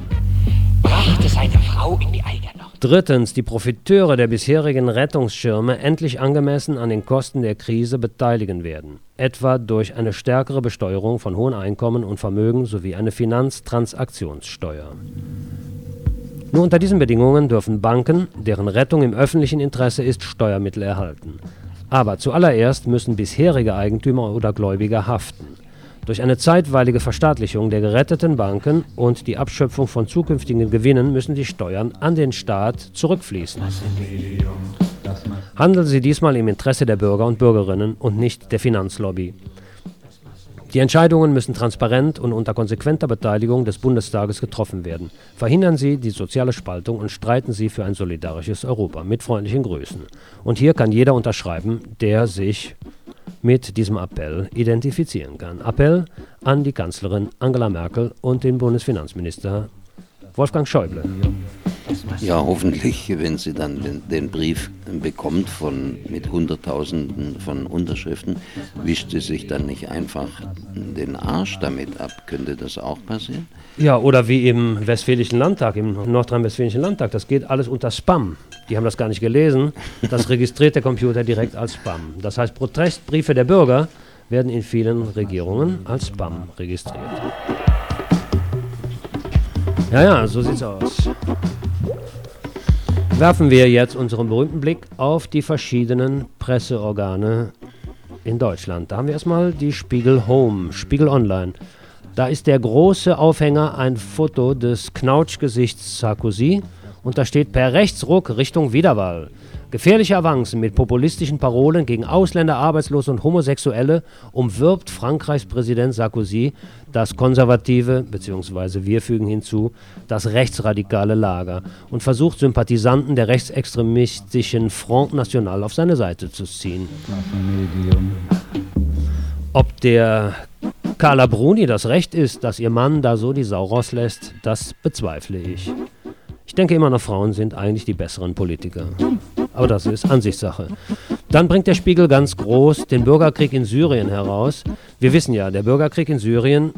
brachte seine Frau in die eigene Drittens, die Profiteure der bisherigen Rettungsschirme endlich angemessen an den Kosten der Krise beteiligen werden, etwa durch eine stärkere Besteuerung von hohen Einkommen und Vermögen sowie eine Finanztransaktionssteuer. Nur unter diesen Bedingungen dürfen Banken, deren Rettung im öffentlichen Interesse ist, Steuermittel erhalten. Aber zuallererst müssen bisherige Eigentümer oder Gläubiger haften. Durch eine zeitweilige Verstaatlichung der geretteten Banken und die Abschöpfung von zukünftigen Gewinnen müssen die Steuern an den Staat zurückfließen. Handeln Sie diesmal im Interesse der Bürger und Bürgerinnen und nicht der Finanzlobby. Die Entscheidungen müssen transparent und unter konsequenter Beteiligung des Bundestages getroffen werden. Verhindern Sie die soziale Spaltung und streiten Sie für ein solidarisches Europa. Mit freundlichen Grüßen. Und hier kann jeder unterschreiben, der sich mit diesem Appell identifizieren kann. Appell an die Kanzlerin Angela Merkel und den Bundesfinanzminister Wolfgang Schäuble. Ja, hoffentlich, wenn sie dann den, den Brief bekommt von, mit Hunderttausenden von Unterschriften, wischt sie sich dann nicht einfach den Arsch damit ab. Könnte das auch passieren? Ja, oder wie im Westfälischen Landtag, im Nordrhein-Westfälischen Landtag. Das geht alles unter Spam. Die haben das gar nicht gelesen. Das registriert der Computer direkt als Spam. Das heißt, Protestbriefe der Bürger werden in vielen Regierungen als Spam registriert. Ja, ja, so sieht's aus. Werfen wir jetzt unseren berühmten Blick auf die verschiedenen Presseorgane in Deutschland. Da haben wir erstmal die Spiegel Home, Spiegel Online. Da ist der große Aufhänger ein Foto des Knautschgesichts Sarkozy und da steht per Rechtsruck Richtung Wiederwahl. Gefährliche Avancen mit populistischen Parolen gegen Ausländer, Arbeitslose und Homosexuelle umwirbt Frankreichs Präsident Sarkozy das konservative, beziehungsweise wir fügen hinzu, das rechtsradikale Lager und versucht Sympathisanten der rechtsextremistischen Front National auf seine Seite zu ziehen. Ob der Carla Bruni das Recht ist, dass ihr Mann da so die Sau rauslässt, das bezweifle ich. Ich denke immer noch, Frauen sind eigentlich die besseren Politiker. Aber das ist Ansichtssache. Dann bringt der Spiegel ganz groß den Bürgerkrieg in Syrien heraus. Wir wissen ja, der Bürgerkrieg in Syrien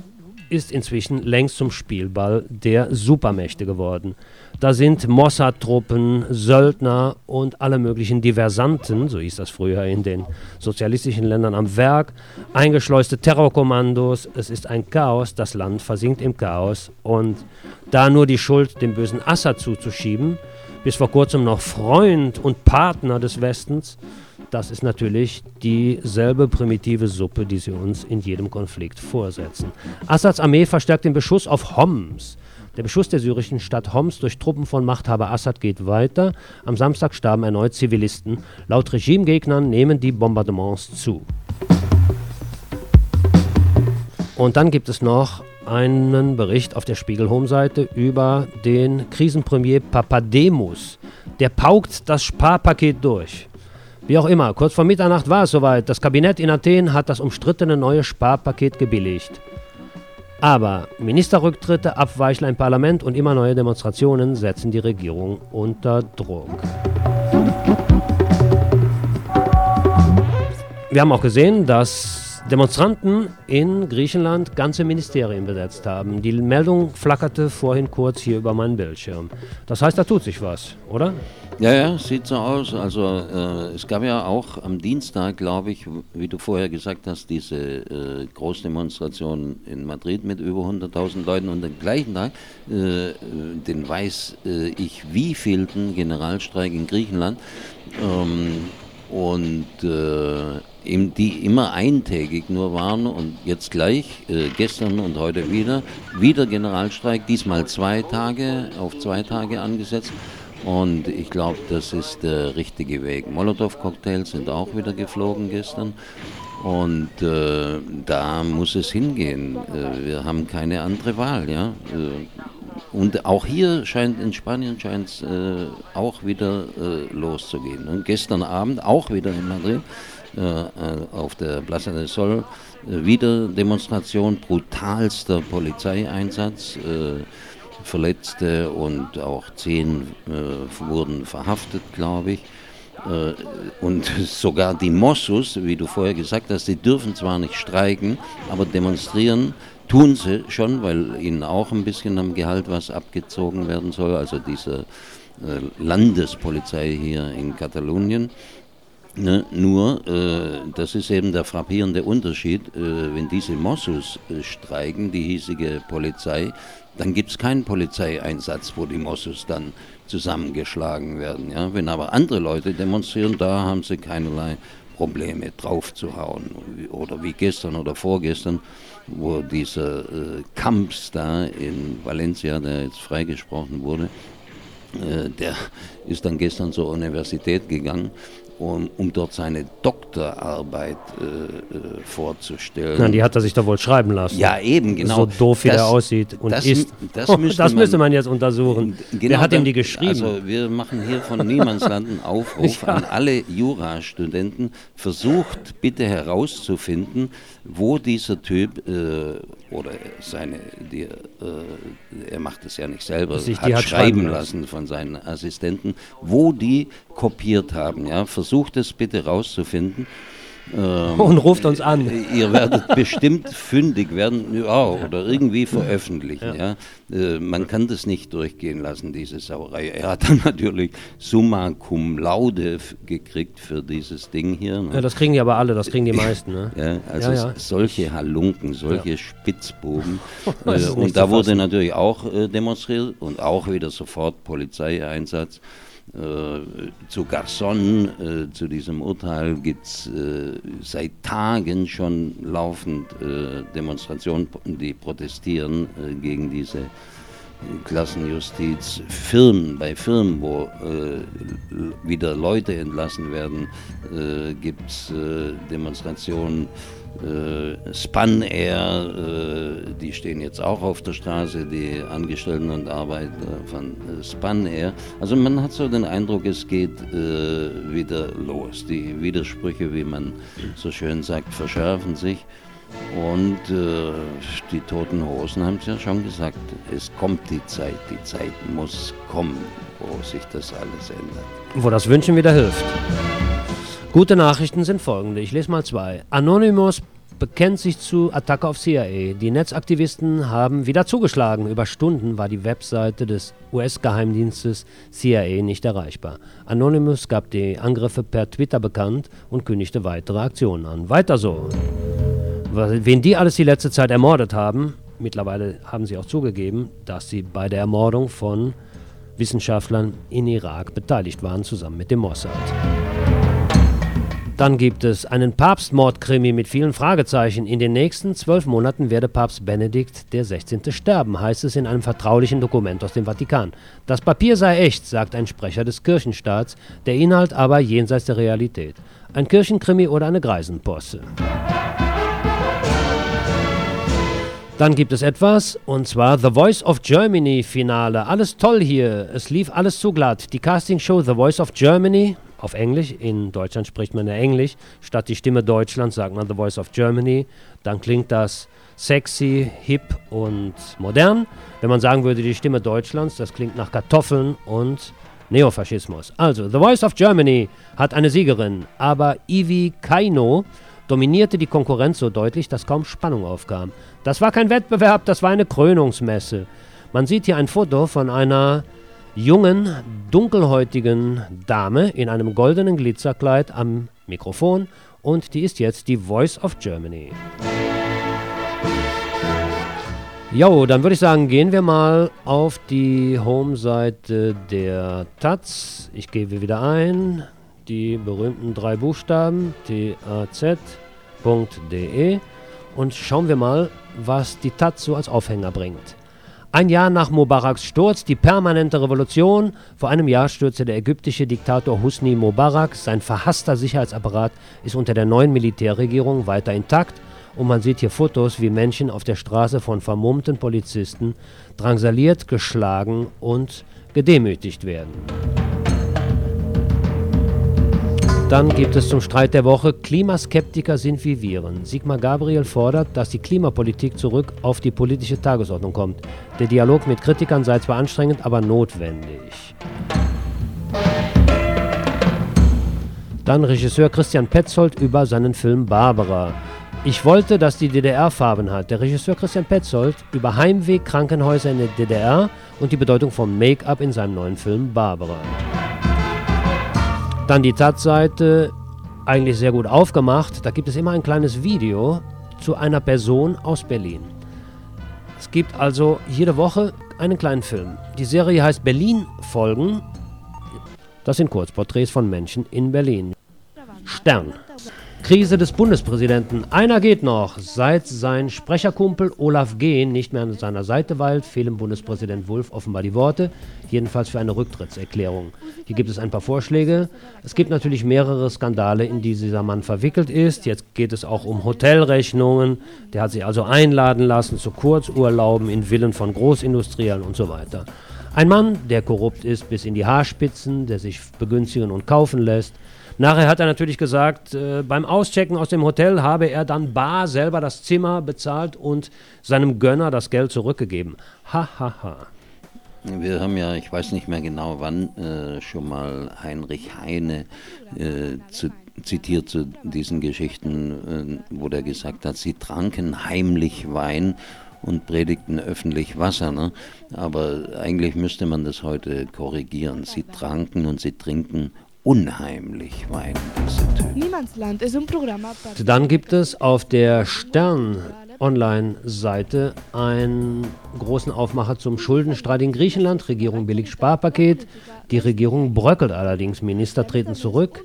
ist inzwischen längst zum Spielball der Supermächte geworden. Da sind Mossad-Truppen, Söldner und alle möglichen Diversanten, so hieß das früher in den sozialistischen Ländern, am Werk, eingeschleuste Terrorkommandos. Es ist ein Chaos, das Land versinkt im Chaos. Und da nur die Schuld dem bösen Assad zuzuschieben, bis vor kurzem noch Freund und Partner des Westens, das ist natürlich dieselbe primitive Suppe, die sie uns in jedem Konflikt vorsetzen. Assads Armee verstärkt den Beschuss auf Homs. Der Beschuss der syrischen Stadt Homs durch Truppen von Machthaber Assad geht weiter. Am Samstag starben erneut Zivilisten. Laut Regimegegnern nehmen die Bombardements zu. Und dann gibt es noch einen Bericht auf der Spiegel Home-Seite über den Krisenpremier Papademos. Der paukt das Sparpaket durch. Wie auch immer, kurz vor Mitternacht war es soweit. Das Kabinett in Athen hat das umstrittene neue Sparpaket gebilligt. Aber Ministerrücktritte, Abweichler im Parlament und immer neue Demonstrationen setzen die Regierung unter Druck. Wir haben auch gesehen, dass Demonstranten in Griechenland ganze Ministerien besetzt haben. Die Meldung flackerte vorhin kurz hier über meinen Bildschirm. Das heißt, da tut sich was, oder? Ja, ja, sieht so aus. Also äh, es gab ja auch am Dienstag, glaube ich, wie du vorher gesagt hast, diese äh, Großdemonstration in Madrid mit über 100.000 Leuten und am gleichen Tag äh, den weiß äh, ich wievielten Generalstreik in Griechenland. Ähm, und äh, die immer eintägig nur waren und jetzt gleich, äh, gestern und heute wieder, wieder Generalstreik, diesmal zwei Tage, auf zwei Tage angesetzt. Und ich glaube, das ist der richtige Weg. Molotow-Cocktails sind auch wieder geflogen gestern. Und äh, da muss es hingehen. Äh, wir haben keine andere Wahl, ja. Äh, und auch hier scheint in Spanien scheint es äh, auch wieder äh, loszugehen. Und gestern Abend auch wieder in Madrid äh, auf der Plaza del Sol wieder Demonstration, brutalster Polizeieinsatz. Verletzte und auch zehn wurden verhaftet, glaube ich. Und sogar die Mossus, wie du vorher gesagt hast, die dürfen zwar nicht streiken, aber demonstrieren tun sie schon, weil ihnen auch ein bisschen am Gehalt was abgezogen werden soll, also diese äh, Landespolizei hier in Katalonien. Ne, nur, äh, das ist eben der frappierende Unterschied, äh, wenn diese Mossus äh, streiken, die hiesige Polizei, dann gibt es keinen Polizeieinsatz, wo die Mossus dann zusammengeschlagen werden. Ja? Wenn aber andere Leute demonstrieren, da haben sie keinerlei Probleme draufzuhauen. Oder wie gestern oder vorgestern, wo dieser äh, Kamps da in Valencia, der jetzt freigesprochen wurde, äh, der ist dann gestern zur Universität gegangen um, um dort seine Doktorarbeit äh, äh, vorzustellen. Na, die hat er sich doch wohl schreiben lassen. Ja, eben, genau. So doof, wie Das- der aussieht und das, ist. Das, müsste, das man, müsste man jetzt untersuchen. Wer hat ihm die geschrieben? Also wir machen hier von Niemandsland einen Aufruf Ja. an alle Jurastudenten. Versucht bitte herauszufinden, wo dieser Typ äh, oder seine, die, äh, er macht es ja nicht selber, Sich hat, die hat schreiben schreiben lassen von seinen Assistenten, wo die kopiert haben. Ja? Versucht es bitte rauszufinden. Ähm, Und ruft uns an. Ihr werdet bestimmt fündig werden, ja, oder irgendwie veröffentlichen. Ja. Äh, man kann das nicht durchgehen lassen, diese Sauerei. Er hat dann natürlich Summa cum laude gekriegt für dieses Ding hier. Ne? Ja, das kriegen die aber alle, das kriegen die meisten. Ne? Ja, also Ja, ja. solche Halunken, solche Spitzbuben. Äh, und da wurde natürlich auch äh, demonstriert und auch wieder sofort Polizeieinsatz. Äh, zu Garçon, äh, zu diesem Urteil gibt es äh, seit Tagen schon laufend Demonstrationen, die protestieren gegen diese Klassenjustiz, Firmen, bei Firmen, wo wieder Leute entlassen werden, gibt es Demonstrationen. Äh, Span Air, äh, die stehen jetzt auch auf der Straße, die Angestellten und Arbeiter von äh, Span Air. Also man hat so den Eindruck, es geht äh, wieder los. Die Widersprüche, wie man so schön sagt, verschärfen sich. Und äh, die Toten Hosen haben es ja schon gesagt, es kommt die Zeit, die Zeit muss kommen, wo sich das alles ändert. Wo das Wünschen wieder hilft. Gute Nachrichten sind folgende. Ich lese mal zwei. Anonymous bekennt sich zu Attacke auf CIA. Die Netzaktivisten haben wieder zugeschlagen. Über Stunden war die Webseite des US-Geheimdienstes CIA nicht erreichbar. Anonymous gab die Angriffe per Twitter bekannt und kündigte weitere Aktionen an. Weiter so. Wen die alles die letzte Zeit ermordet haben, mittlerweile haben sie auch zugegeben, dass sie bei der Ermordung von Wissenschaftlern in Irak beteiligt waren, zusammen mit dem Mossad. Dann gibt es einen Papstmordkrimi mit vielen Fragezeichen. In den nächsten zwölf Monaten werde Papst Benedikt 16. sterben, heißt es in einem vertraulichen Dokument aus dem Vatikan. Das Papier sei echt, sagt ein Sprecher des Kirchenstaats, der Inhalt aber jenseits der Realität. Ein Kirchenkrimi oder eine Greisenposse. Dann gibt es etwas, und zwar The Voice of Germany Finale. Alles toll hier, es lief alles zu glatt. Die Castingshow The Voice of Germany, auf Englisch, in Deutschland spricht man ja Englisch, statt die Stimme Deutschlands sagt man The Voice of Germany. Dann klingt das sexy, hip und modern. Wenn man sagen würde, die Stimme Deutschlands, das klingt nach Kartoffeln und Neofaschismus. Also, The Voice of Germany hat eine Siegerin, aber Ivi Kaino dominierte die Konkurrenz so deutlich, dass kaum Spannung aufkam. Das war kein Wettbewerb, das war eine Krönungsmesse. Man sieht hier ein Foto von einer jungen, dunkelhäutigen Dame in einem goldenen Glitzerkleid am Mikrofon und die ist jetzt die Voice of Germany. Jo, dann würde ich sagen, gehen wir mal auf die Homeseite der Taz. Ich gebe wieder ein die berühmten drei Buchstaben taz.de und schauen wir mal, was die Taz so als Aufhänger bringt. Ein Jahr nach Mubaraks Sturz, die permanente Revolution. Vor einem Jahr stürzte der ägyptische Diktator Husni Mubarak. Sein verhasster Sicherheitsapparat ist unter der neuen Militärregierung weiter intakt. Und man sieht hier Fotos, wie Menschen auf der Straße von vermummten Polizisten drangsaliert, geschlagen und gedemütigt werden. Dann gibt es zum Streit der Woche, Klimaskeptiker sind wie Viren. Sigmar Gabriel fordert, dass die Klimapolitik zurück auf die politische Tagesordnung kommt. Der Dialog mit Kritikern sei zwar anstrengend, aber notwendig. Dann Regisseur Christian Petzold über seinen Film Barbara. Ich wollte, dass die DDR Farben hat. Der Regisseur Christian Petzold über Heimweg-Krankenhäuser in der DDR und die Bedeutung von Make-up in seinem neuen Film Barbara. Dann die Taz-Seite, eigentlich sehr gut aufgemacht. Da gibt es immer ein kleines Video zu einer Person aus Berlin. Es gibt also jede Woche einen kleinen Film. Die Serie heißt Berlin Folgen. Das sind Kurzporträts von Menschen in Berlin. Stern. Krise des Bundespräsidenten. Einer geht noch. Seit sein Sprecherkumpel Olaf G. nicht mehr an seiner Seite weilt, fehlen Bundespräsident Wulff offenbar die Worte, jedenfalls für eine Rücktrittserklärung. Hier gibt es ein paar Vorschläge. Es gibt natürlich mehrere Skandale, in die dieser Mann verwickelt ist. Jetzt geht es auch um Hotelrechnungen. Der hat sich also einladen lassen zu Kurzurlauben in Villen von Großindustriellen und so weiter. Ein Mann, der korrupt ist bis in die Haarspitzen, der sich begünstigen und kaufen lässt, Nachher hat er natürlich gesagt, äh, beim Auschecken aus dem Hotel habe er dann bar selber das Zimmer bezahlt und seinem Gönner das Geld zurückgegeben. Ha, ha, ha. Wir haben ja, ich weiß nicht mehr genau wann, äh, schon mal Heinrich Heine äh, zu, zitiert zu diesen Geschichten, äh, wo der gesagt hat, sie tranken heimlich Wein und predigten öffentlich Wasser. Ne? Aber eigentlich müsste man das heute korrigieren. Sie tranken und sie trinken unheimlich Töne. Niemandsland ist ein Programm. Dann gibt es auf der Stern Online-Seite einen großen Aufmacher zum Schuldenstreit in Griechenland. Regierung billigt Sparpaket. Die Regierung bröckelt allerdings. Minister treten zurück.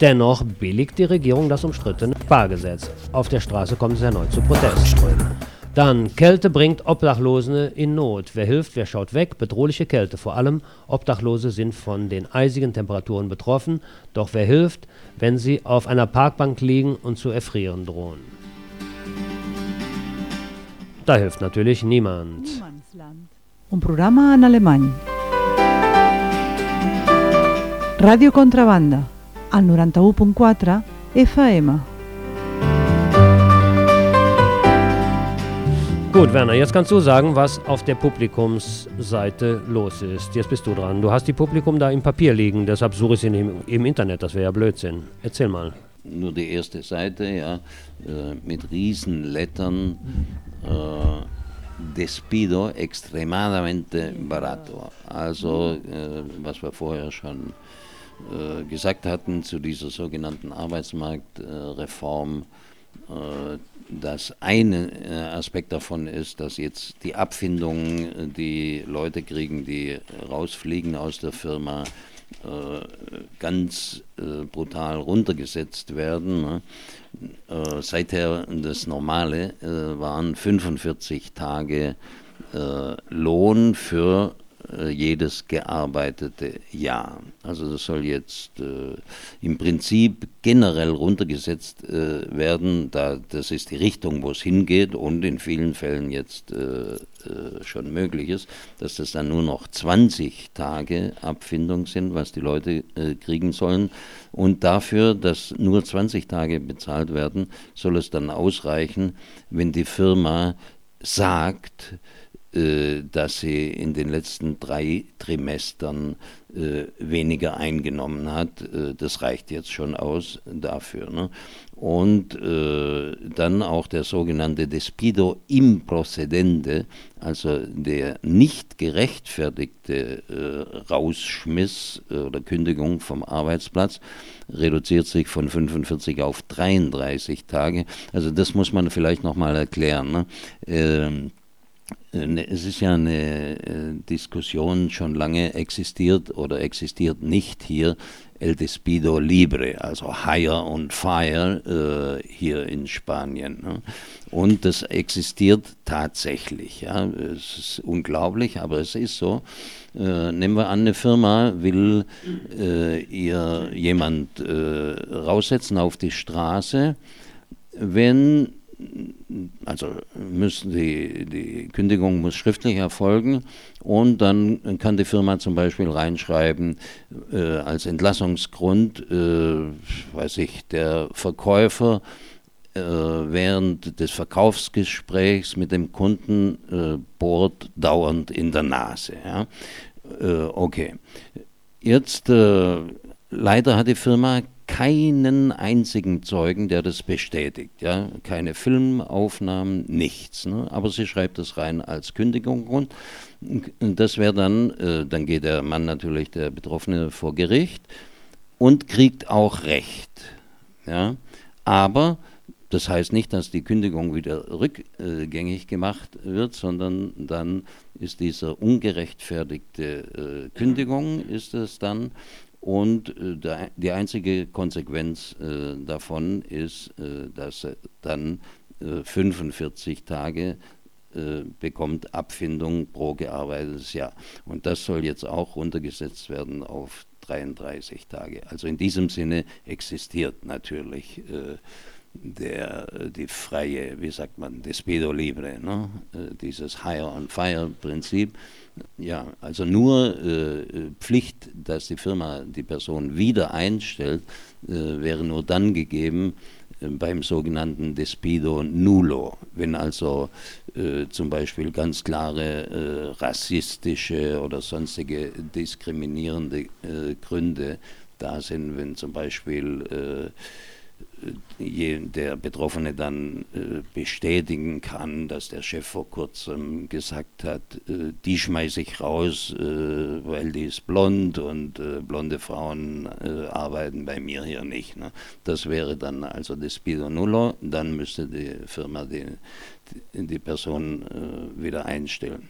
Dennoch billigt die Regierung das umstrittene Spargesetz. Auf der Straße kommt es erneut zu Protestströmen. Dann, Kälte bringt Obdachlose in Not. Wer hilft, wer schaut weg? Bedrohliche Kälte. Vor allem Obdachlose sind von den eisigen Temperaturen betroffen. Doch wer hilft, wenn sie auf einer Parkbank liegen und zu erfrieren drohen? Da hilft natürlich niemand. Un programa en alemany. Ràdio Contrabanda, al 91.4 FM. Gut, Werner, jetzt kannst du sagen, was auf der Publikumsseite los ist. Jetzt bist du dran. Du hast die Publikum da im Papier liegen, deshalb suche ich sie im, im Internet. Das wäre ja Blödsinn. Erzähl mal. Nur die erste Seite, ja, äh, mit Riesenlettern. Äh, Despido extremadamente barato. Also, äh, was wir vorher schon äh, gesagt hatten zu dieser sogenannten Arbeitsmarktreform, das eine äh, Aspekt davon ist, dass jetzt die Abfindungen, äh, die Leute kriegen, die rausfliegen aus der Firma, ganz brutal runtergesetzt werden. Ne? seither das Normale waren 45 Tage Lohn für äh, jedes gearbeitete Jahr. Also das soll jetzt äh, im Prinzip generell runtergesetzt äh, werden, da das ist die Richtung, wo es hingeht und in vielen Fällen jetzt äh, äh schon möglich ist, dass das dann nur noch 20 Tage Abfindung sind, was die Leute äh, kriegen sollen. Und dafür, dass nur 20 Tage bezahlt werden, soll es dann ausreichen, wenn die Firma sagt, äh, dass sie in den letzten drei Trimestern äh, weniger eingenommen hat. Äh, das reicht jetzt schon aus dafür. Ne? Und äh, dann auch der sogenannte Despido im Procedente, also der nicht gerechtfertigte äh, Rausschmiss oder Kündigung vom Arbeitsplatz, reduziert sich von 45 auf 33 Tage. Also das muss man vielleicht nochmal erklären. Ne? Äh, ne, es ist ja eine äh, Diskussion schon lange existiert oder existiert nicht hier El Despido Libre, also Hire und Fire äh, hier in Spanien. Ne? Und das existiert tatsächlich. Ja? Es ist unglaublich, aber es ist so. Äh, nehmen wir an, eine Firma will äh, ihr jemand äh, raussetzen auf die Straße. Wenn also müssen die, die Kündigung muss schriftlich erfolgen und dann kann die Firma zum Beispiel reinschreiben äh, als Entlassungsgrund, äh, weiß ich, der Verkäufer äh, während des Verkaufsgesprächs mit dem Kunden äh, bohrt dauernd in der Nase. Ja? Äh, okay. Jetzt äh, leider hat die Firma keinen einzigen Zeugen, der das bestätigt. Ja? Keine Filmaufnahmen, nichts. Ne? Aber sie schreibt das rein als Kündigung und das wäre dann, äh, dann geht der Mann natürlich, der Betroffene, vor Gericht und kriegt auch Recht. Ja? Aber das heißt nicht, dass die Kündigung wieder rückgängig gemacht wird, sondern dann ist diese ungerechtfertigte äh, Kündigung, ist es dann, Und äh, die einzige Konsequenz äh, davon ist, äh, dass dann 45 Tage bekommt Abfindung pro gearbeitetes Jahr. Und das soll jetzt auch runtergesetzt werden auf 33 Tage. Also in diesem Sinne existiert natürlich äh, der, die freie, wie sagt man, Despido Libre, ne? Äh, dieses Hire on Fire Prinzip. Ja, also nur äh, Pflicht, dass die Firma die Person wieder einstellt, äh, wäre nur dann gegeben äh, beim sogenannten Despido Nulo. Wenn also äh, zum Beispiel ganz klare äh, rassistische oder sonstige diskriminierende Gründe da sind, wenn zum Beispiel der Betroffene dann äh, bestätigen kann, dass der Chef vor kurzem gesagt hat, äh, die schmeiße ich raus, äh, weil die ist blond und äh, blonde Frauen äh, arbeiten bei mir hier nicht. Ne? Das wäre dann also das Spido Nullo, dann müsste die Firma die, die, Person äh, wieder einstellen.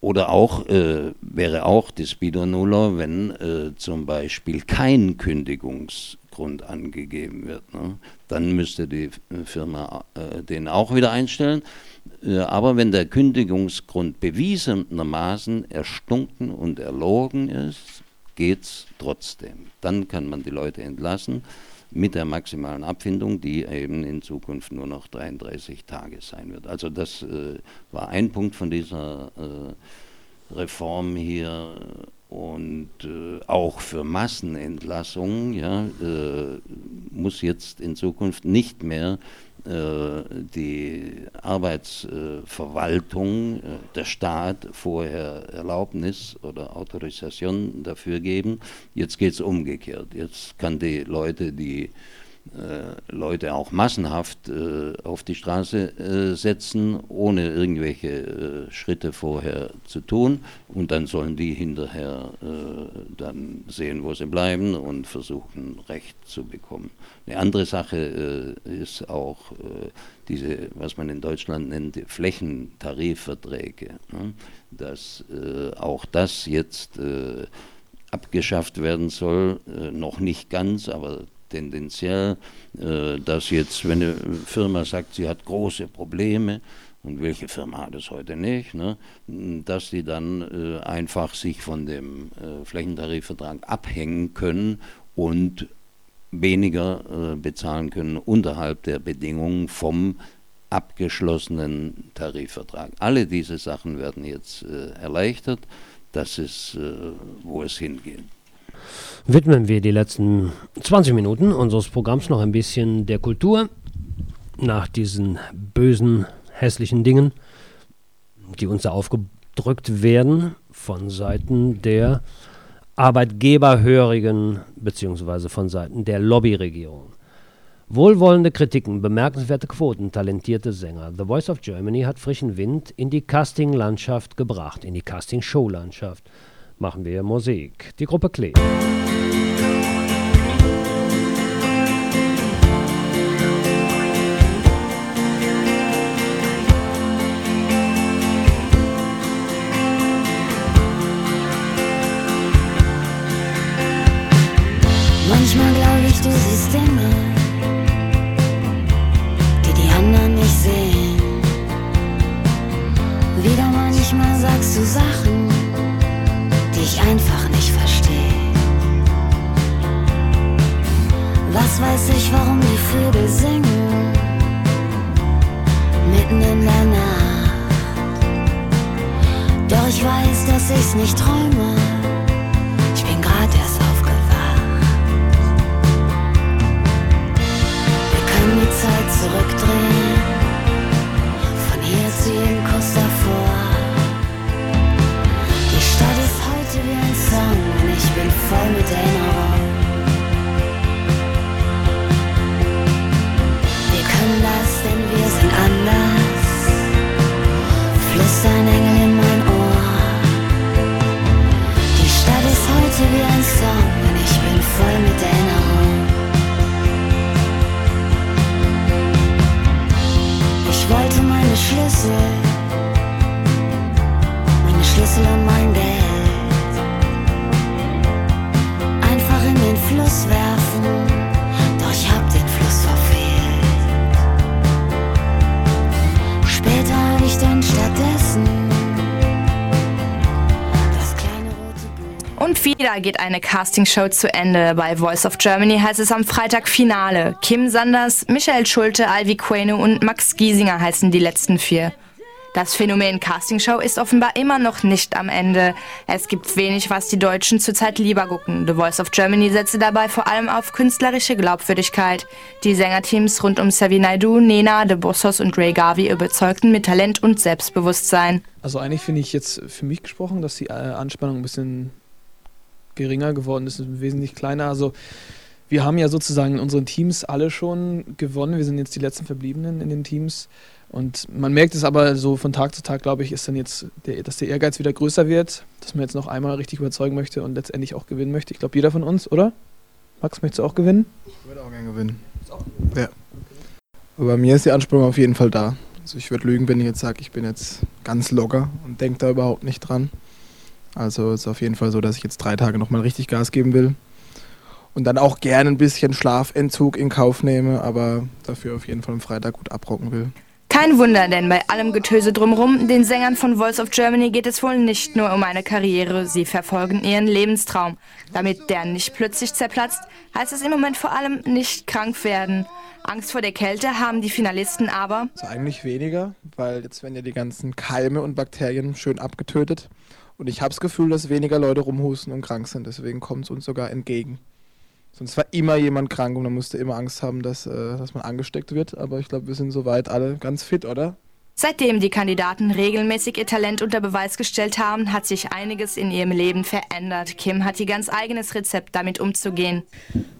Oder auch wäre auch das Spido Nullo, wenn zum Beispiel kein Kündigungs Grund angegeben wird. Ne? Dann müsste die Firma äh, den auch wieder einstellen. Äh, aber wenn der Kündigungsgrund bewiesenermaßen erstunken und erlogen ist, geht es trotzdem. Dann kann man die Leute entlassen mit der maximalen Abfindung, die eben in Zukunft nur noch 33 Tage sein wird. Also das äh, war ein Punkt von dieser äh, Reform hier und äh, auch für Massenentlassungen ja, äh, muss jetzt in Zukunft nicht mehr äh, die Arbeitsverwaltung, äh, der Staat vorher Erlaubnis oder Autorisation dafür geben. Jetzt geht es umgekehrt. Jetzt kann die Leute, die Leute auch massenhaft äh, auf die Straße äh, setzen, ohne irgendwelche äh, Schritte vorher zu tun. Und dann sollen die hinterher äh, dann sehen, wo sie bleiben und versuchen, Recht zu bekommen. Eine andere Sache äh, ist auch diese, was man in Deutschland nennt, Flächentarifverträge. Ne? Dass auch das jetzt abgeschafft werden soll, noch nicht ganz, aber tendenziell, äh, dass jetzt, wenn eine Firma sagt, sie hat große Probleme, und welche Firma hat es heute nicht, ne, dass sie dann äh, einfach sich von dem äh, Flächentarifvertrag abhängen können und weniger bezahlen können unterhalb der Bedingungen vom abgeschlossenen Tarifvertrag. Alle diese Sachen werden jetzt erleichtert. Das ist, wo es hingeht widmen wir die letzten 20 Minuten unseres Programms noch ein bisschen der Kultur nach diesen bösen, hässlichen Dingen, die uns da aufgedrückt werden von Seiten der Arbeitgeberhörigen bzw. von Seiten der Lobbyregierung. Wohlwollende Kritiken, bemerkenswerte Quoten, talentierte Sänger. The Voice of Germany hat frischen Wind in die Casting-Landschaft gebracht, in die Casting-Show-Landschaft machen wir Musik. Die Gruppe Klee. Wieder geht eine Castingshow zu Ende. Bei Voice of Germany heißt es am Freitag Finale. Kim Sanders, Michael Schulte, Ivy Queno und Max Giesinger heißen die letzten vier. Das Phänomen Castingshow ist offenbar immer noch nicht am Ende. Es gibt wenig, was die Deutschen zurzeit lieber gucken. The Voice of Germany setze dabei vor allem auf künstlerische Glaubwürdigkeit. Die Sängerteams rund um Savi Naidu, Nena, De Bossos und Ray Garvey überzeugten mit Talent und Selbstbewusstsein. Also eigentlich finde ich jetzt für mich gesprochen, dass die äh, Anspannung ein bisschen geringer geworden ist, wesentlich kleiner. Also wir haben ja sozusagen in unseren Teams alle schon gewonnen. Wir sind jetzt die letzten Verbliebenen in den Teams. Und man merkt es aber so von Tag zu Tag, glaube ich, ist dann jetzt, der, dass der Ehrgeiz wieder größer wird, dass man jetzt noch einmal richtig überzeugen möchte und letztendlich auch gewinnen möchte. Ich glaube, jeder von uns, oder? Max, möchtest du auch gewinnen? Ich würde auch gerne gewinnen. Ja. Aber bei mir ist die Anspannung auf jeden Fall da. Also ich würde lügen, wenn ich jetzt sage, ich bin jetzt ganz locker und denke da überhaupt nicht dran. Also ist auf jeden Fall so, dass ich jetzt drei Tage nochmal richtig Gas geben will. Und dann auch gerne ein bisschen Schlafentzug in Kauf nehme, aber dafür auf jeden Fall am Freitag gut abrocken will. Kein Wunder, denn bei allem Getöse drumherum, den Sängern von Voice of Germany geht es wohl nicht nur um eine Karriere, sie verfolgen ihren Lebenstraum. Damit der nicht plötzlich zerplatzt, heißt es im Moment vor allem nicht krank werden. Angst vor der Kälte haben die Finalisten aber. Also eigentlich weniger, weil jetzt werden ja die ganzen Keime und Bakterien schön abgetötet. Und ich habe das Gefühl, dass weniger Leute rumhusten und krank sind. Deswegen kommt es uns sogar entgegen. Sonst war immer jemand krank und man musste immer Angst haben, dass, äh, dass man angesteckt wird. Aber ich glaube, wir sind soweit alle ganz fit, oder? Seitdem die Kandidaten regelmäßig ihr Talent unter Beweis gestellt haben, hat sich einiges in ihrem Leben verändert. Kim hat ihr ganz eigenes Rezept, damit umzugehen.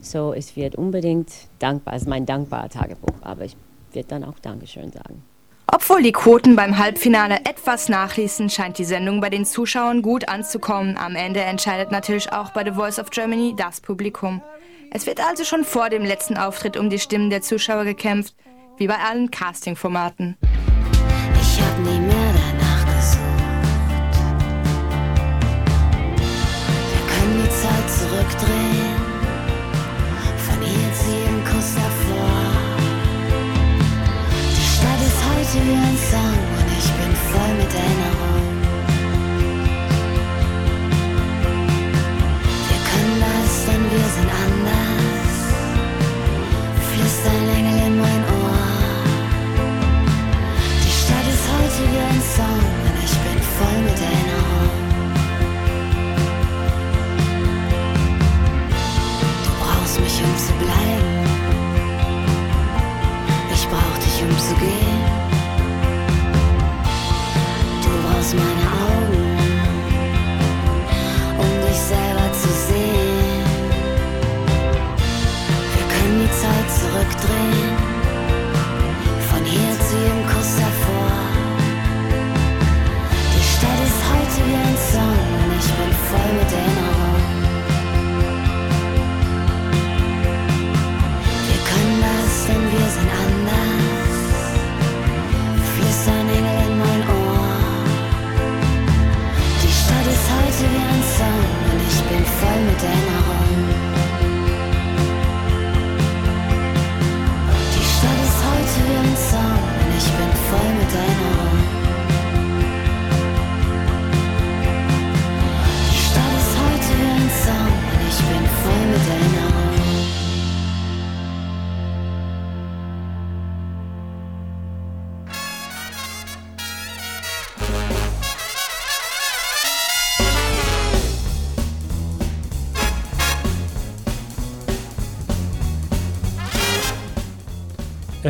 So, es wird unbedingt dankbar, es ist mein dankbarer Tagebuch, aber ich werde dann auch Dankeschön sagen. Obwohl die Quoten beim Halbfinale etwas nachließen, scheint die Sendung bei den Zuschauern gut anzukommen. Am Ende entscheidet natürlich auch bei The Voice of Germany das Publikum. Es wird also schon vor dem letzten Auftritt um die Stimmen der Zuschauer gekämpft, wie bei allen Casting-Formaten. Ich hab nie mehr danach gesucht. Wir können die Zeit zurückdrehen. Zu bleiben. Ich brauch dich, um zu gehen. Du brauchst meine Augen, um dich selber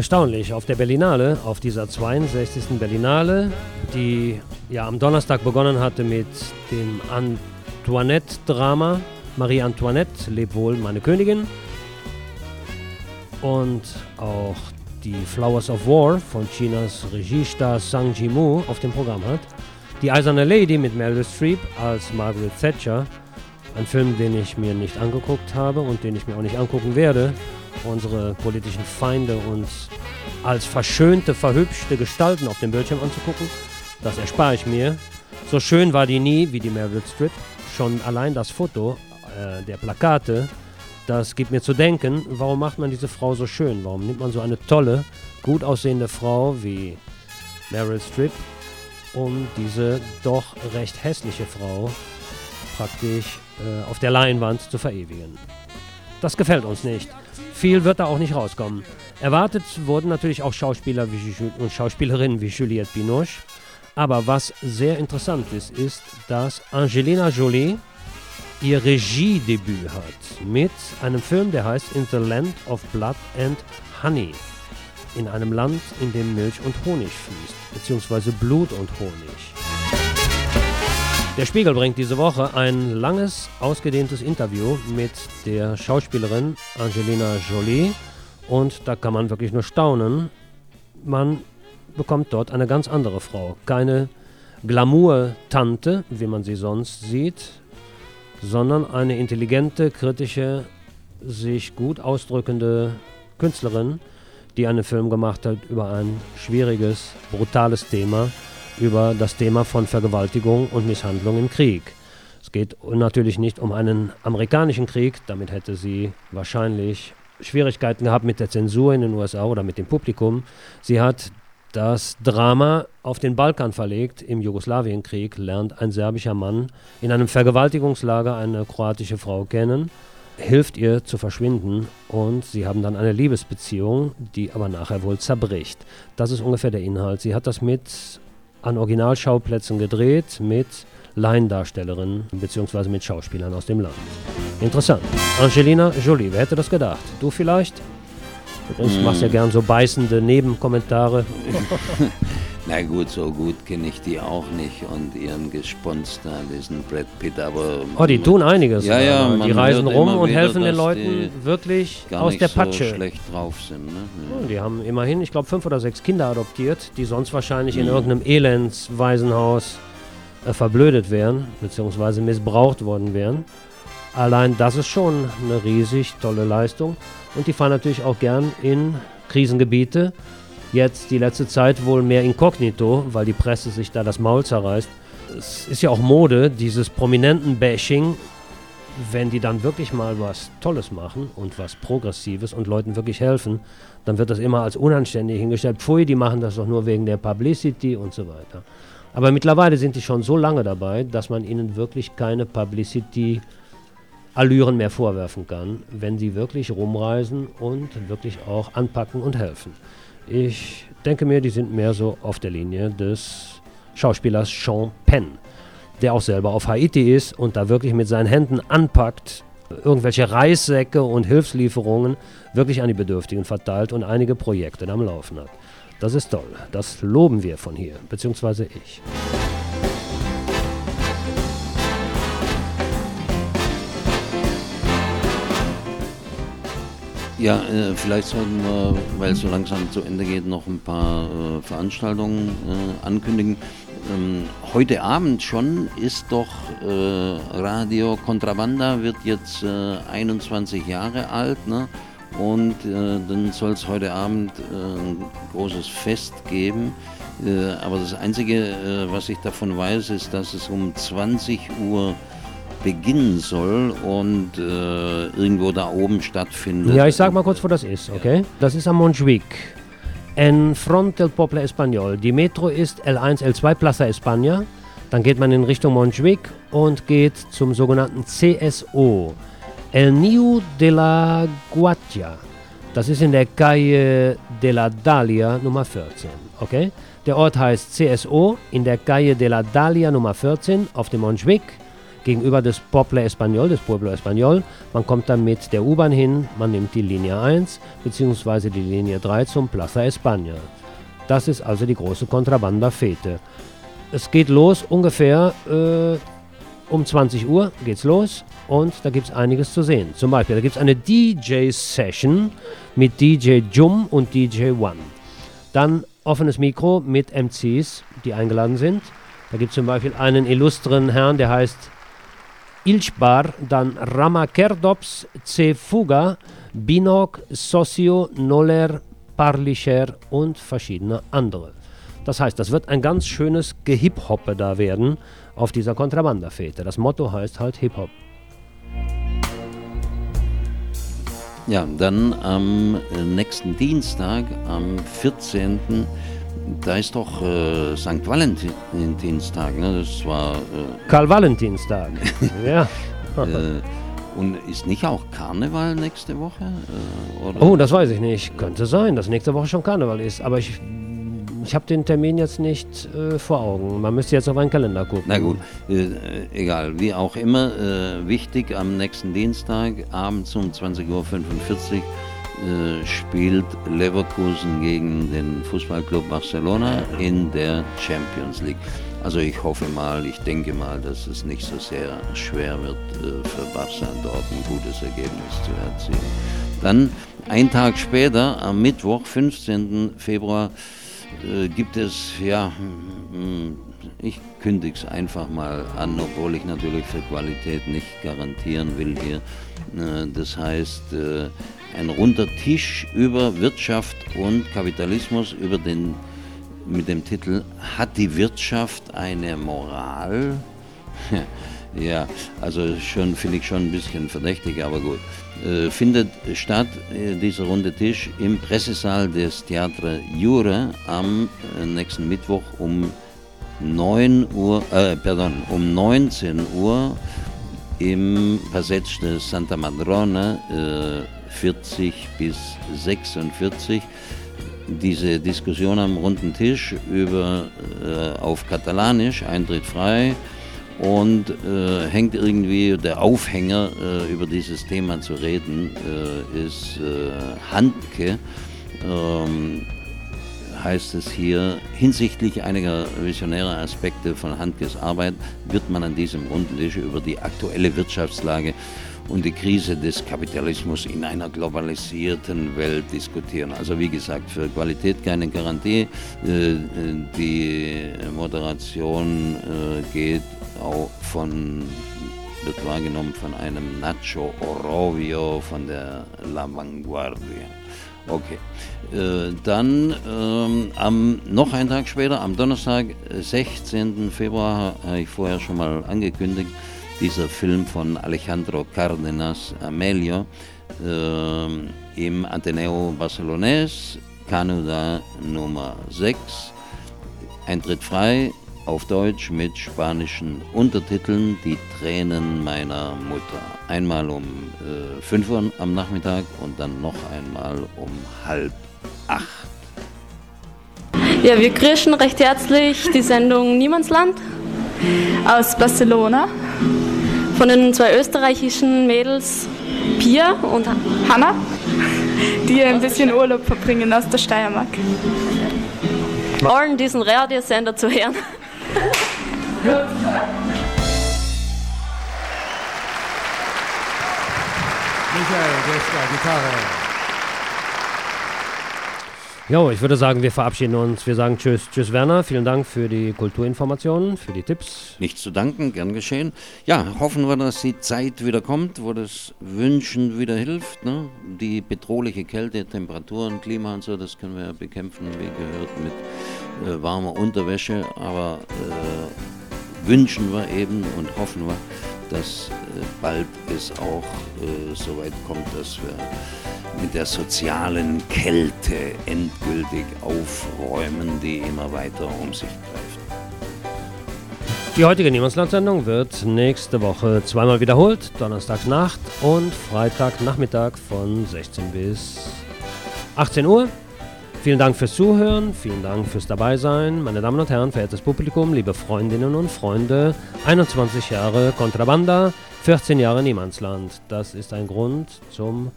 Erstaunlich, auf der Berlinale, auf dieser 62. Berlinale, die ja am Donnerstag begonnen hatte mit dem Antoinette-Drama. Marie Antoinette, leb wohl, meine Königin. Und auch die Flowers of War von Chinas Regiestar Sang Jimu auf dem Programm hat. Die Eiserne Lady mit Meryl Streep als Margaret Thatcher. Ein Film, den ich mir nicht angeguckt habe und den ich mir auch nicht angucken werde. Unsere politischen Feinde uns als verschönte, verhübschte Gestalten auf dem Bildschirm anzugucken. Das erspare ich mir. So schön war die nie wie die Meryl Streep. Schon allein das Foto äh, der Plakate, das gibt mir zu denken, warum macht man diese Frau so schön? Warum nimmt man so eine tolle, gut aussehende Frau wie Meryl Streep, um diese doch recht hässliche Frau praktisch äh, auf der Leinwand zu verewigen. Das gefällt uns nicht. Viel wird da auch nicht rauskommen. Erwartet wurden natürlich auch Schauspieler wie, und Schauspielerinnen wie Juliette Binoche. Aber was sehr interessant ist, ist, dass Angelina Jolie ihr Regiedebüt hat mit einem Film, der heißt In the Land of Blood and Honey. In einem Land, in dem Milch und Honig fließt, beziehungsweise Blut und Honig. Der Spiegel bringt diese Woche ein langes, ausgedehntes Interview mit der Schauspielerin Angelina Jolie und da kann man wirklich nur staunen. Man bekommt dort eine ganz andere Frau. Keine Glamour-Tante, wie man sie sonst sieht, sondern eine intelligente, kritische, sich gut ausdrückende Künstlerin, die einen Film gemacht hat über ein schwieriges, brutales Thema, über das Thema von Vergewaltigung und Misshandlung im Krieg. Es geht natürlich nicht um einen amerikanischen Krieg, damit hätte sie wahrscheinlich Schwierigkeiten gehabt mit der Zensur in den USA oder mit dem Publikum. Sie hat das Drama auf den Balkan verlegt. Im Jugoslawienkrieg lernt ein serbischer Mann in einem Vergewaltigungslager eine kroatische Frau kennen, hilft ihr zu verschwinden und sie haben dann eine Liebesbeziehung, die aber nachher wohl zerbricht. Das ist ungefähr der Inhalt. Sie hat das mit an Originalschauplätzen gedreht, mit Laiendarstellerinnen bzw. mit Schauspielern aus dem Land. Interessant. Angelina Jolie, wer hätte das gedacht? Du vielleicht? Übrigens mm. machst ja gern so beißende Nebenkommentare. Na gut, so gut kenne ich die auch nicht und ihren Gespons da, diesen Brad Pitt, aber... Oh, die tun einiges. Ja, ja, die reisen rum und helfen den Leuten wirklich aus der Patsche. So schlecht drauf sind. Ne? Ja. die haben immerhin, ich glaube, fünf oder sechs Kinder adoptiert, die sonst wahrscheinlich mhm. in irgendeinem Elendswaisenhaus äh, verblödet wären, beziehungsweise missbraucht worden wären. Allein das ist schon eine riesig tolle Leistung. Und die fahren natürlich auch gern in Krisengebiete. Jetzt die letzte Zeit wohl mehr inkognito, weil die Presse sich da das Maul zerreißt. Es ist ja auch Mode, dieses prominenten Bashing, wenn die dann wirklich mal was Tolles machen und was Progressives und Leuten wirklich helfen, dann wird das immer als unanständig hingestellt. Pfui, die machen das doch nur wegen der Publicity und so weiter. Aber mittlerweile sind die schon so lange dabei, dass man ihnen wirklich keine Publicity Allüren mehr vorwerfen kann, wenn sie wirklich rumreisen und wirklich auch anpacken und helfen. Ich denke mir, die sind mehr so auf der Linie des Schauspielers Sean Penn, der auch selber auf Haiti ist und da wirklich mit seinen Händen anpackt, irgendwelche Reissäcke und Hilfslieferungen wirklich an die Bedürftigen verteilt und einige Projekte am Laufen hat. Das ist toll. Das loben wir von hier, beziehungsweise ich. Ja, äh, vielleicht sollten wir, weil es so langsam zu Ende geht, noch ein paar äh, Veranstaltungen äh, ankündigen. Ähm, heute Abend schon ist doch äh, Radio Contrabanda, wird jetzt 21 äh, Jahre alt. Ne? Und äh, dann soll es heute Abend ein großes Fest geben. aber das Einzige, was ich davon weiß, ist, dass es um 20 Uhr beginnen soll und äh, irgendwo da oben stattfindet. Ja, ich sag mal kurz, wo das ist, okay? Das ist am Montjuic. En front del Poble Español. Die Metro ist L1, L2, Plaza España. Dann geht man in Richtung Montjuic und geht zum sogenannten CSO. El Niu de la Guatja. Das ist in der Calle de la Dalia Nummer 14, okay? Der Ort heißt CSO in der Calle de la Dalia Nummer 14 auf dem Montjuic gegenüber des Poble Español, des Pueblo Español. Man kommt dann mit der U-Bahn hin, man nimmt die Linie 1 bzw. die Linie 3 zum Plaza España. Das ist also die große Contrabanda Fete. Es geht los ungefähr äh, um 20 Uhr geht's los und da gibt es einiges zu sehen. Zum Beispiel, da gibt es eine DJ-Session mit DJ Jum und DJ One. Dann offenes Mikro mit MCs, die eingeladen sind. Da gibt es zum Beispiel einen illustren Herrn, der heißt Ilchbar, dann Ramakerdops, C. Fuga, Binok, Socio, Noller, Parlicher und verschiedene andere. Das heißt, das wird ein ganz schönes Gehip-Hoppe da werden auf dieser Kontrabandafete. Das Motto heißt halt Hip-Hop. Ja, dann am nächsten Dienstag, am 14 da ist doch äh, St. Valentinstag, ne? Das war. Äh, Karl Valentinstag. ja. äh, und ist nicht auch Karneval nächste Woche? Äh, oder? Oh, das weiß ich nicht. Könnte sein, dass nächste Woche schon Karneval ist. Aber ich, ich habe den Termin jetzt nicht äh, vor Augen. Man müsste jetzt auf einen Kalender gucken. Na gut, egal. Wie auch immer, wichtig am nächsten Dienstag, abends um 20.45 Uhr äh, spielt Leverkusen gegen den Fußballclub Barcelona in der Champions League. Also ich hoffe mal, ich denke mal, dass es nicht so sehr schwer wird äh, für Barca dort ein gutes Ergebnis zu erzielen. Dann ein Tag später, am Mittwoch, 15. Februar, äh, gibt es, ja, hm, ich kündige es einfach mal an, obwohl ich natürlich für Qualität nicht garantieren will hier. Das heißt, ein runder Tisch über Wirtschaft und Kapitalismus, über den mit dem Titel Hat die Wirtschaft eine Moral? ja, also schon finde ich schon ein bisschen verdächtig, aber gut. Äh, findet statt, äh, dieser runde Tisch, im Pressesaal des Theatre Jure am äh, nächsten Mittwoch um 9 Uhr, äh, pardon, um 19 Uhr im Passage de Santa Madrona, äh, 40 bis 46 diese Diskussion am runden Tisch über äh, auf Katalanisch, Eintritt frei. Und äh, hängt irgendwie der Aufhänger äh, über dieses Thema zu reden äh, ist äh, Handke. Ähm, heißt es hier hinsichtlich einiger visionärer Aspekte von Handkes Arbeit wird man an diesem runden Tisch über die aktuelle Wirtschaftslage und die Krise des Kapitalismus in einer globalisierten Welt diskutieren. Also wie gesagt, für Qualität keine Garantie. Äh, die Moderation äh, geht auch von wird wahrgenommen von einem Nacho Orovio von der La Vanguardia. Okay. Äh, dann ähm, am, noch einen Tag später, am Donnerstag, 16. Februar, habe ich vorher schon mal angekündigt, dieser Film von Alejandro Cárdenas Amelio äh, im Ateneo Barcelonés, Canada Nummer 6. Eintritt frei auf Deutsch mit spanischen Untertiteln Die Tränen meiner Mutter. Einmal um äh, 5 Uhr am Nachmittag und dann noch einmal um halb acht. Ja, wir grüßen recht herzlich die Sendung Niemandsland aus Barcelona von den zwei österreichischen Mädels Pia und Hanna, die ein bisschen Urlaub verbringen aus der Steiermark. Allen diesen Radiosender zu hören. Michael Gessler, Gitarre. Jo, ich würde sagen, wir verabschieden uns. Wir sagen Tschüss, Tschüss Werner. Vielen Dank für die Kulturinformationen, für die Tipps. Nichts zu danken, gern geschehen. Ja, hoffen wir, dass die Zeit wieder kommt, wo das Wünschen wieder hilft. Ne? Die bedrohliche Kälte, Temperaturen, Klima und so, das können wir bekämpfen, wie gehört, mit äh, warmer Unterwäsche. Aber äh, wünschen wir eben und hoffen wir, dass äh, bald es auch äh, so weit kommt, dass wir mit der sozialen Kälte endgültig aufräumen, die immer weiter um sich greift. Die heutige Niemandsland-Sendung wird nächste Woche zweimal wiederholt, Donnerstagnacht und Freitagnachmittag von 16 bis 18 Uhr. Vielen Dank fürs Zuhören, vielen Dank fürs Dabeisein, meine Damen und Herren, verehrtes Publikum, liebe Freundinnen und Freunde. 21 Jahre Kontrabanda, 14 Jahre Niemandsland. Das ist ein Grund zum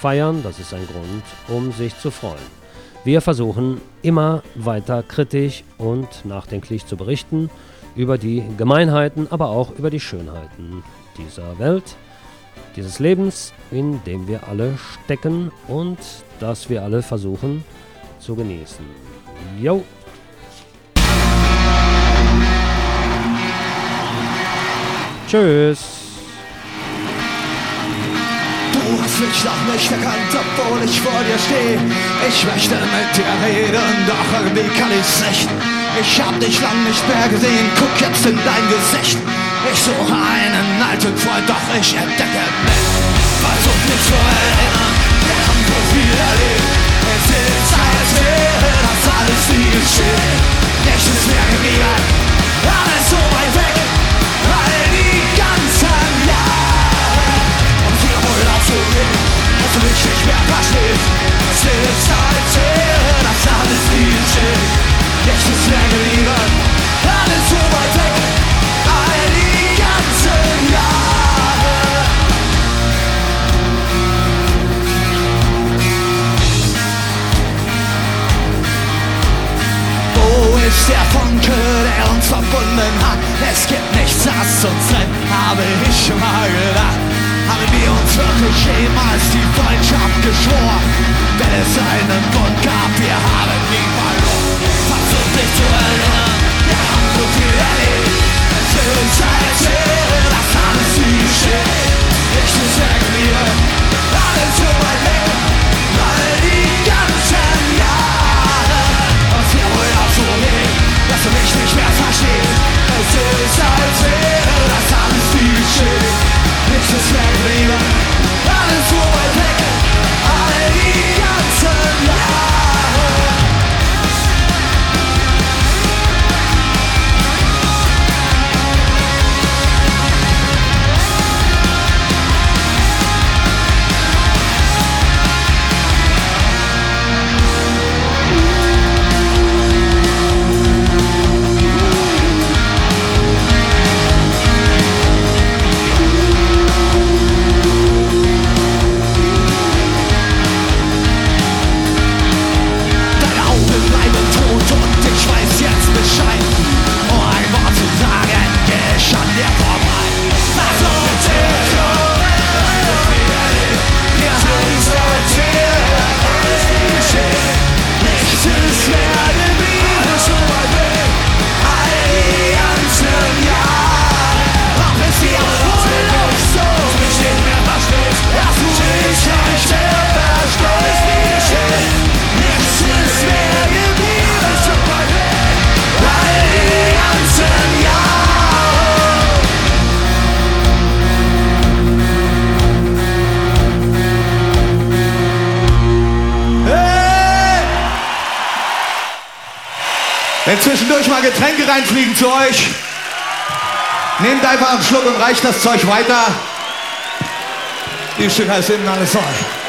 Feiern, das ist ein Grund, um sich zu freuen. Wir versuchen immer weiter kritisch und nachdenklich zu berichten über die Gemeinheiten, aber auch über die Schönheiten dieser Welt, dieses Lebens, in dem wir alle stecken und das wir alle versuchen zu genießen. Jo! Tschüss! Mich noch nicht erkannt, obwohl ich vor dir stehe. Ich möchte mit dir reden, doch irgendwie kann ich's nicht. Ich hab dich lang nicht mehr gesehen, guck jetzt in dein Gesicht. Ich suche einen alten Freund, doch ich entdecke mich. Versuch mich zu erinnern, wir haben so viel erlebt. Es ist, als wäre das alles wie schön. Nichts ist mehr geblieben, alles so weit weg, all die gehen, dass du mich nicht mehr verstehst. Ist als wäre das alles viel schön. Nichts ist mehr geblieben, alles so weit weg, all die ganzen Jahre. Wo ist der Funke, der uns verbunden hat? Es gibt nichts, das uns trennt, habe ich schon mal gedacht. Haben wir uns wirklich jemals die Freundschaft geschworen? Wenn es einen Bund gab, wir haben ihn verloren. Versucht dich zu erinnern, wir haben so viel erlebt. Es ist als wäre das alles wie. Nichts ist mehr geblieben, alles so weit weg. All die ganzen Jahre. Und wir wollen auch so gehen, dass du mich nicht mehr verstehst. Es ist als wäre das alles wie geschehen. Nichts reinfliegen zu euch, nehmt einfach einen Schluck und reicht das Zeug weiter. Dieses Stück heißt hinten alles voll.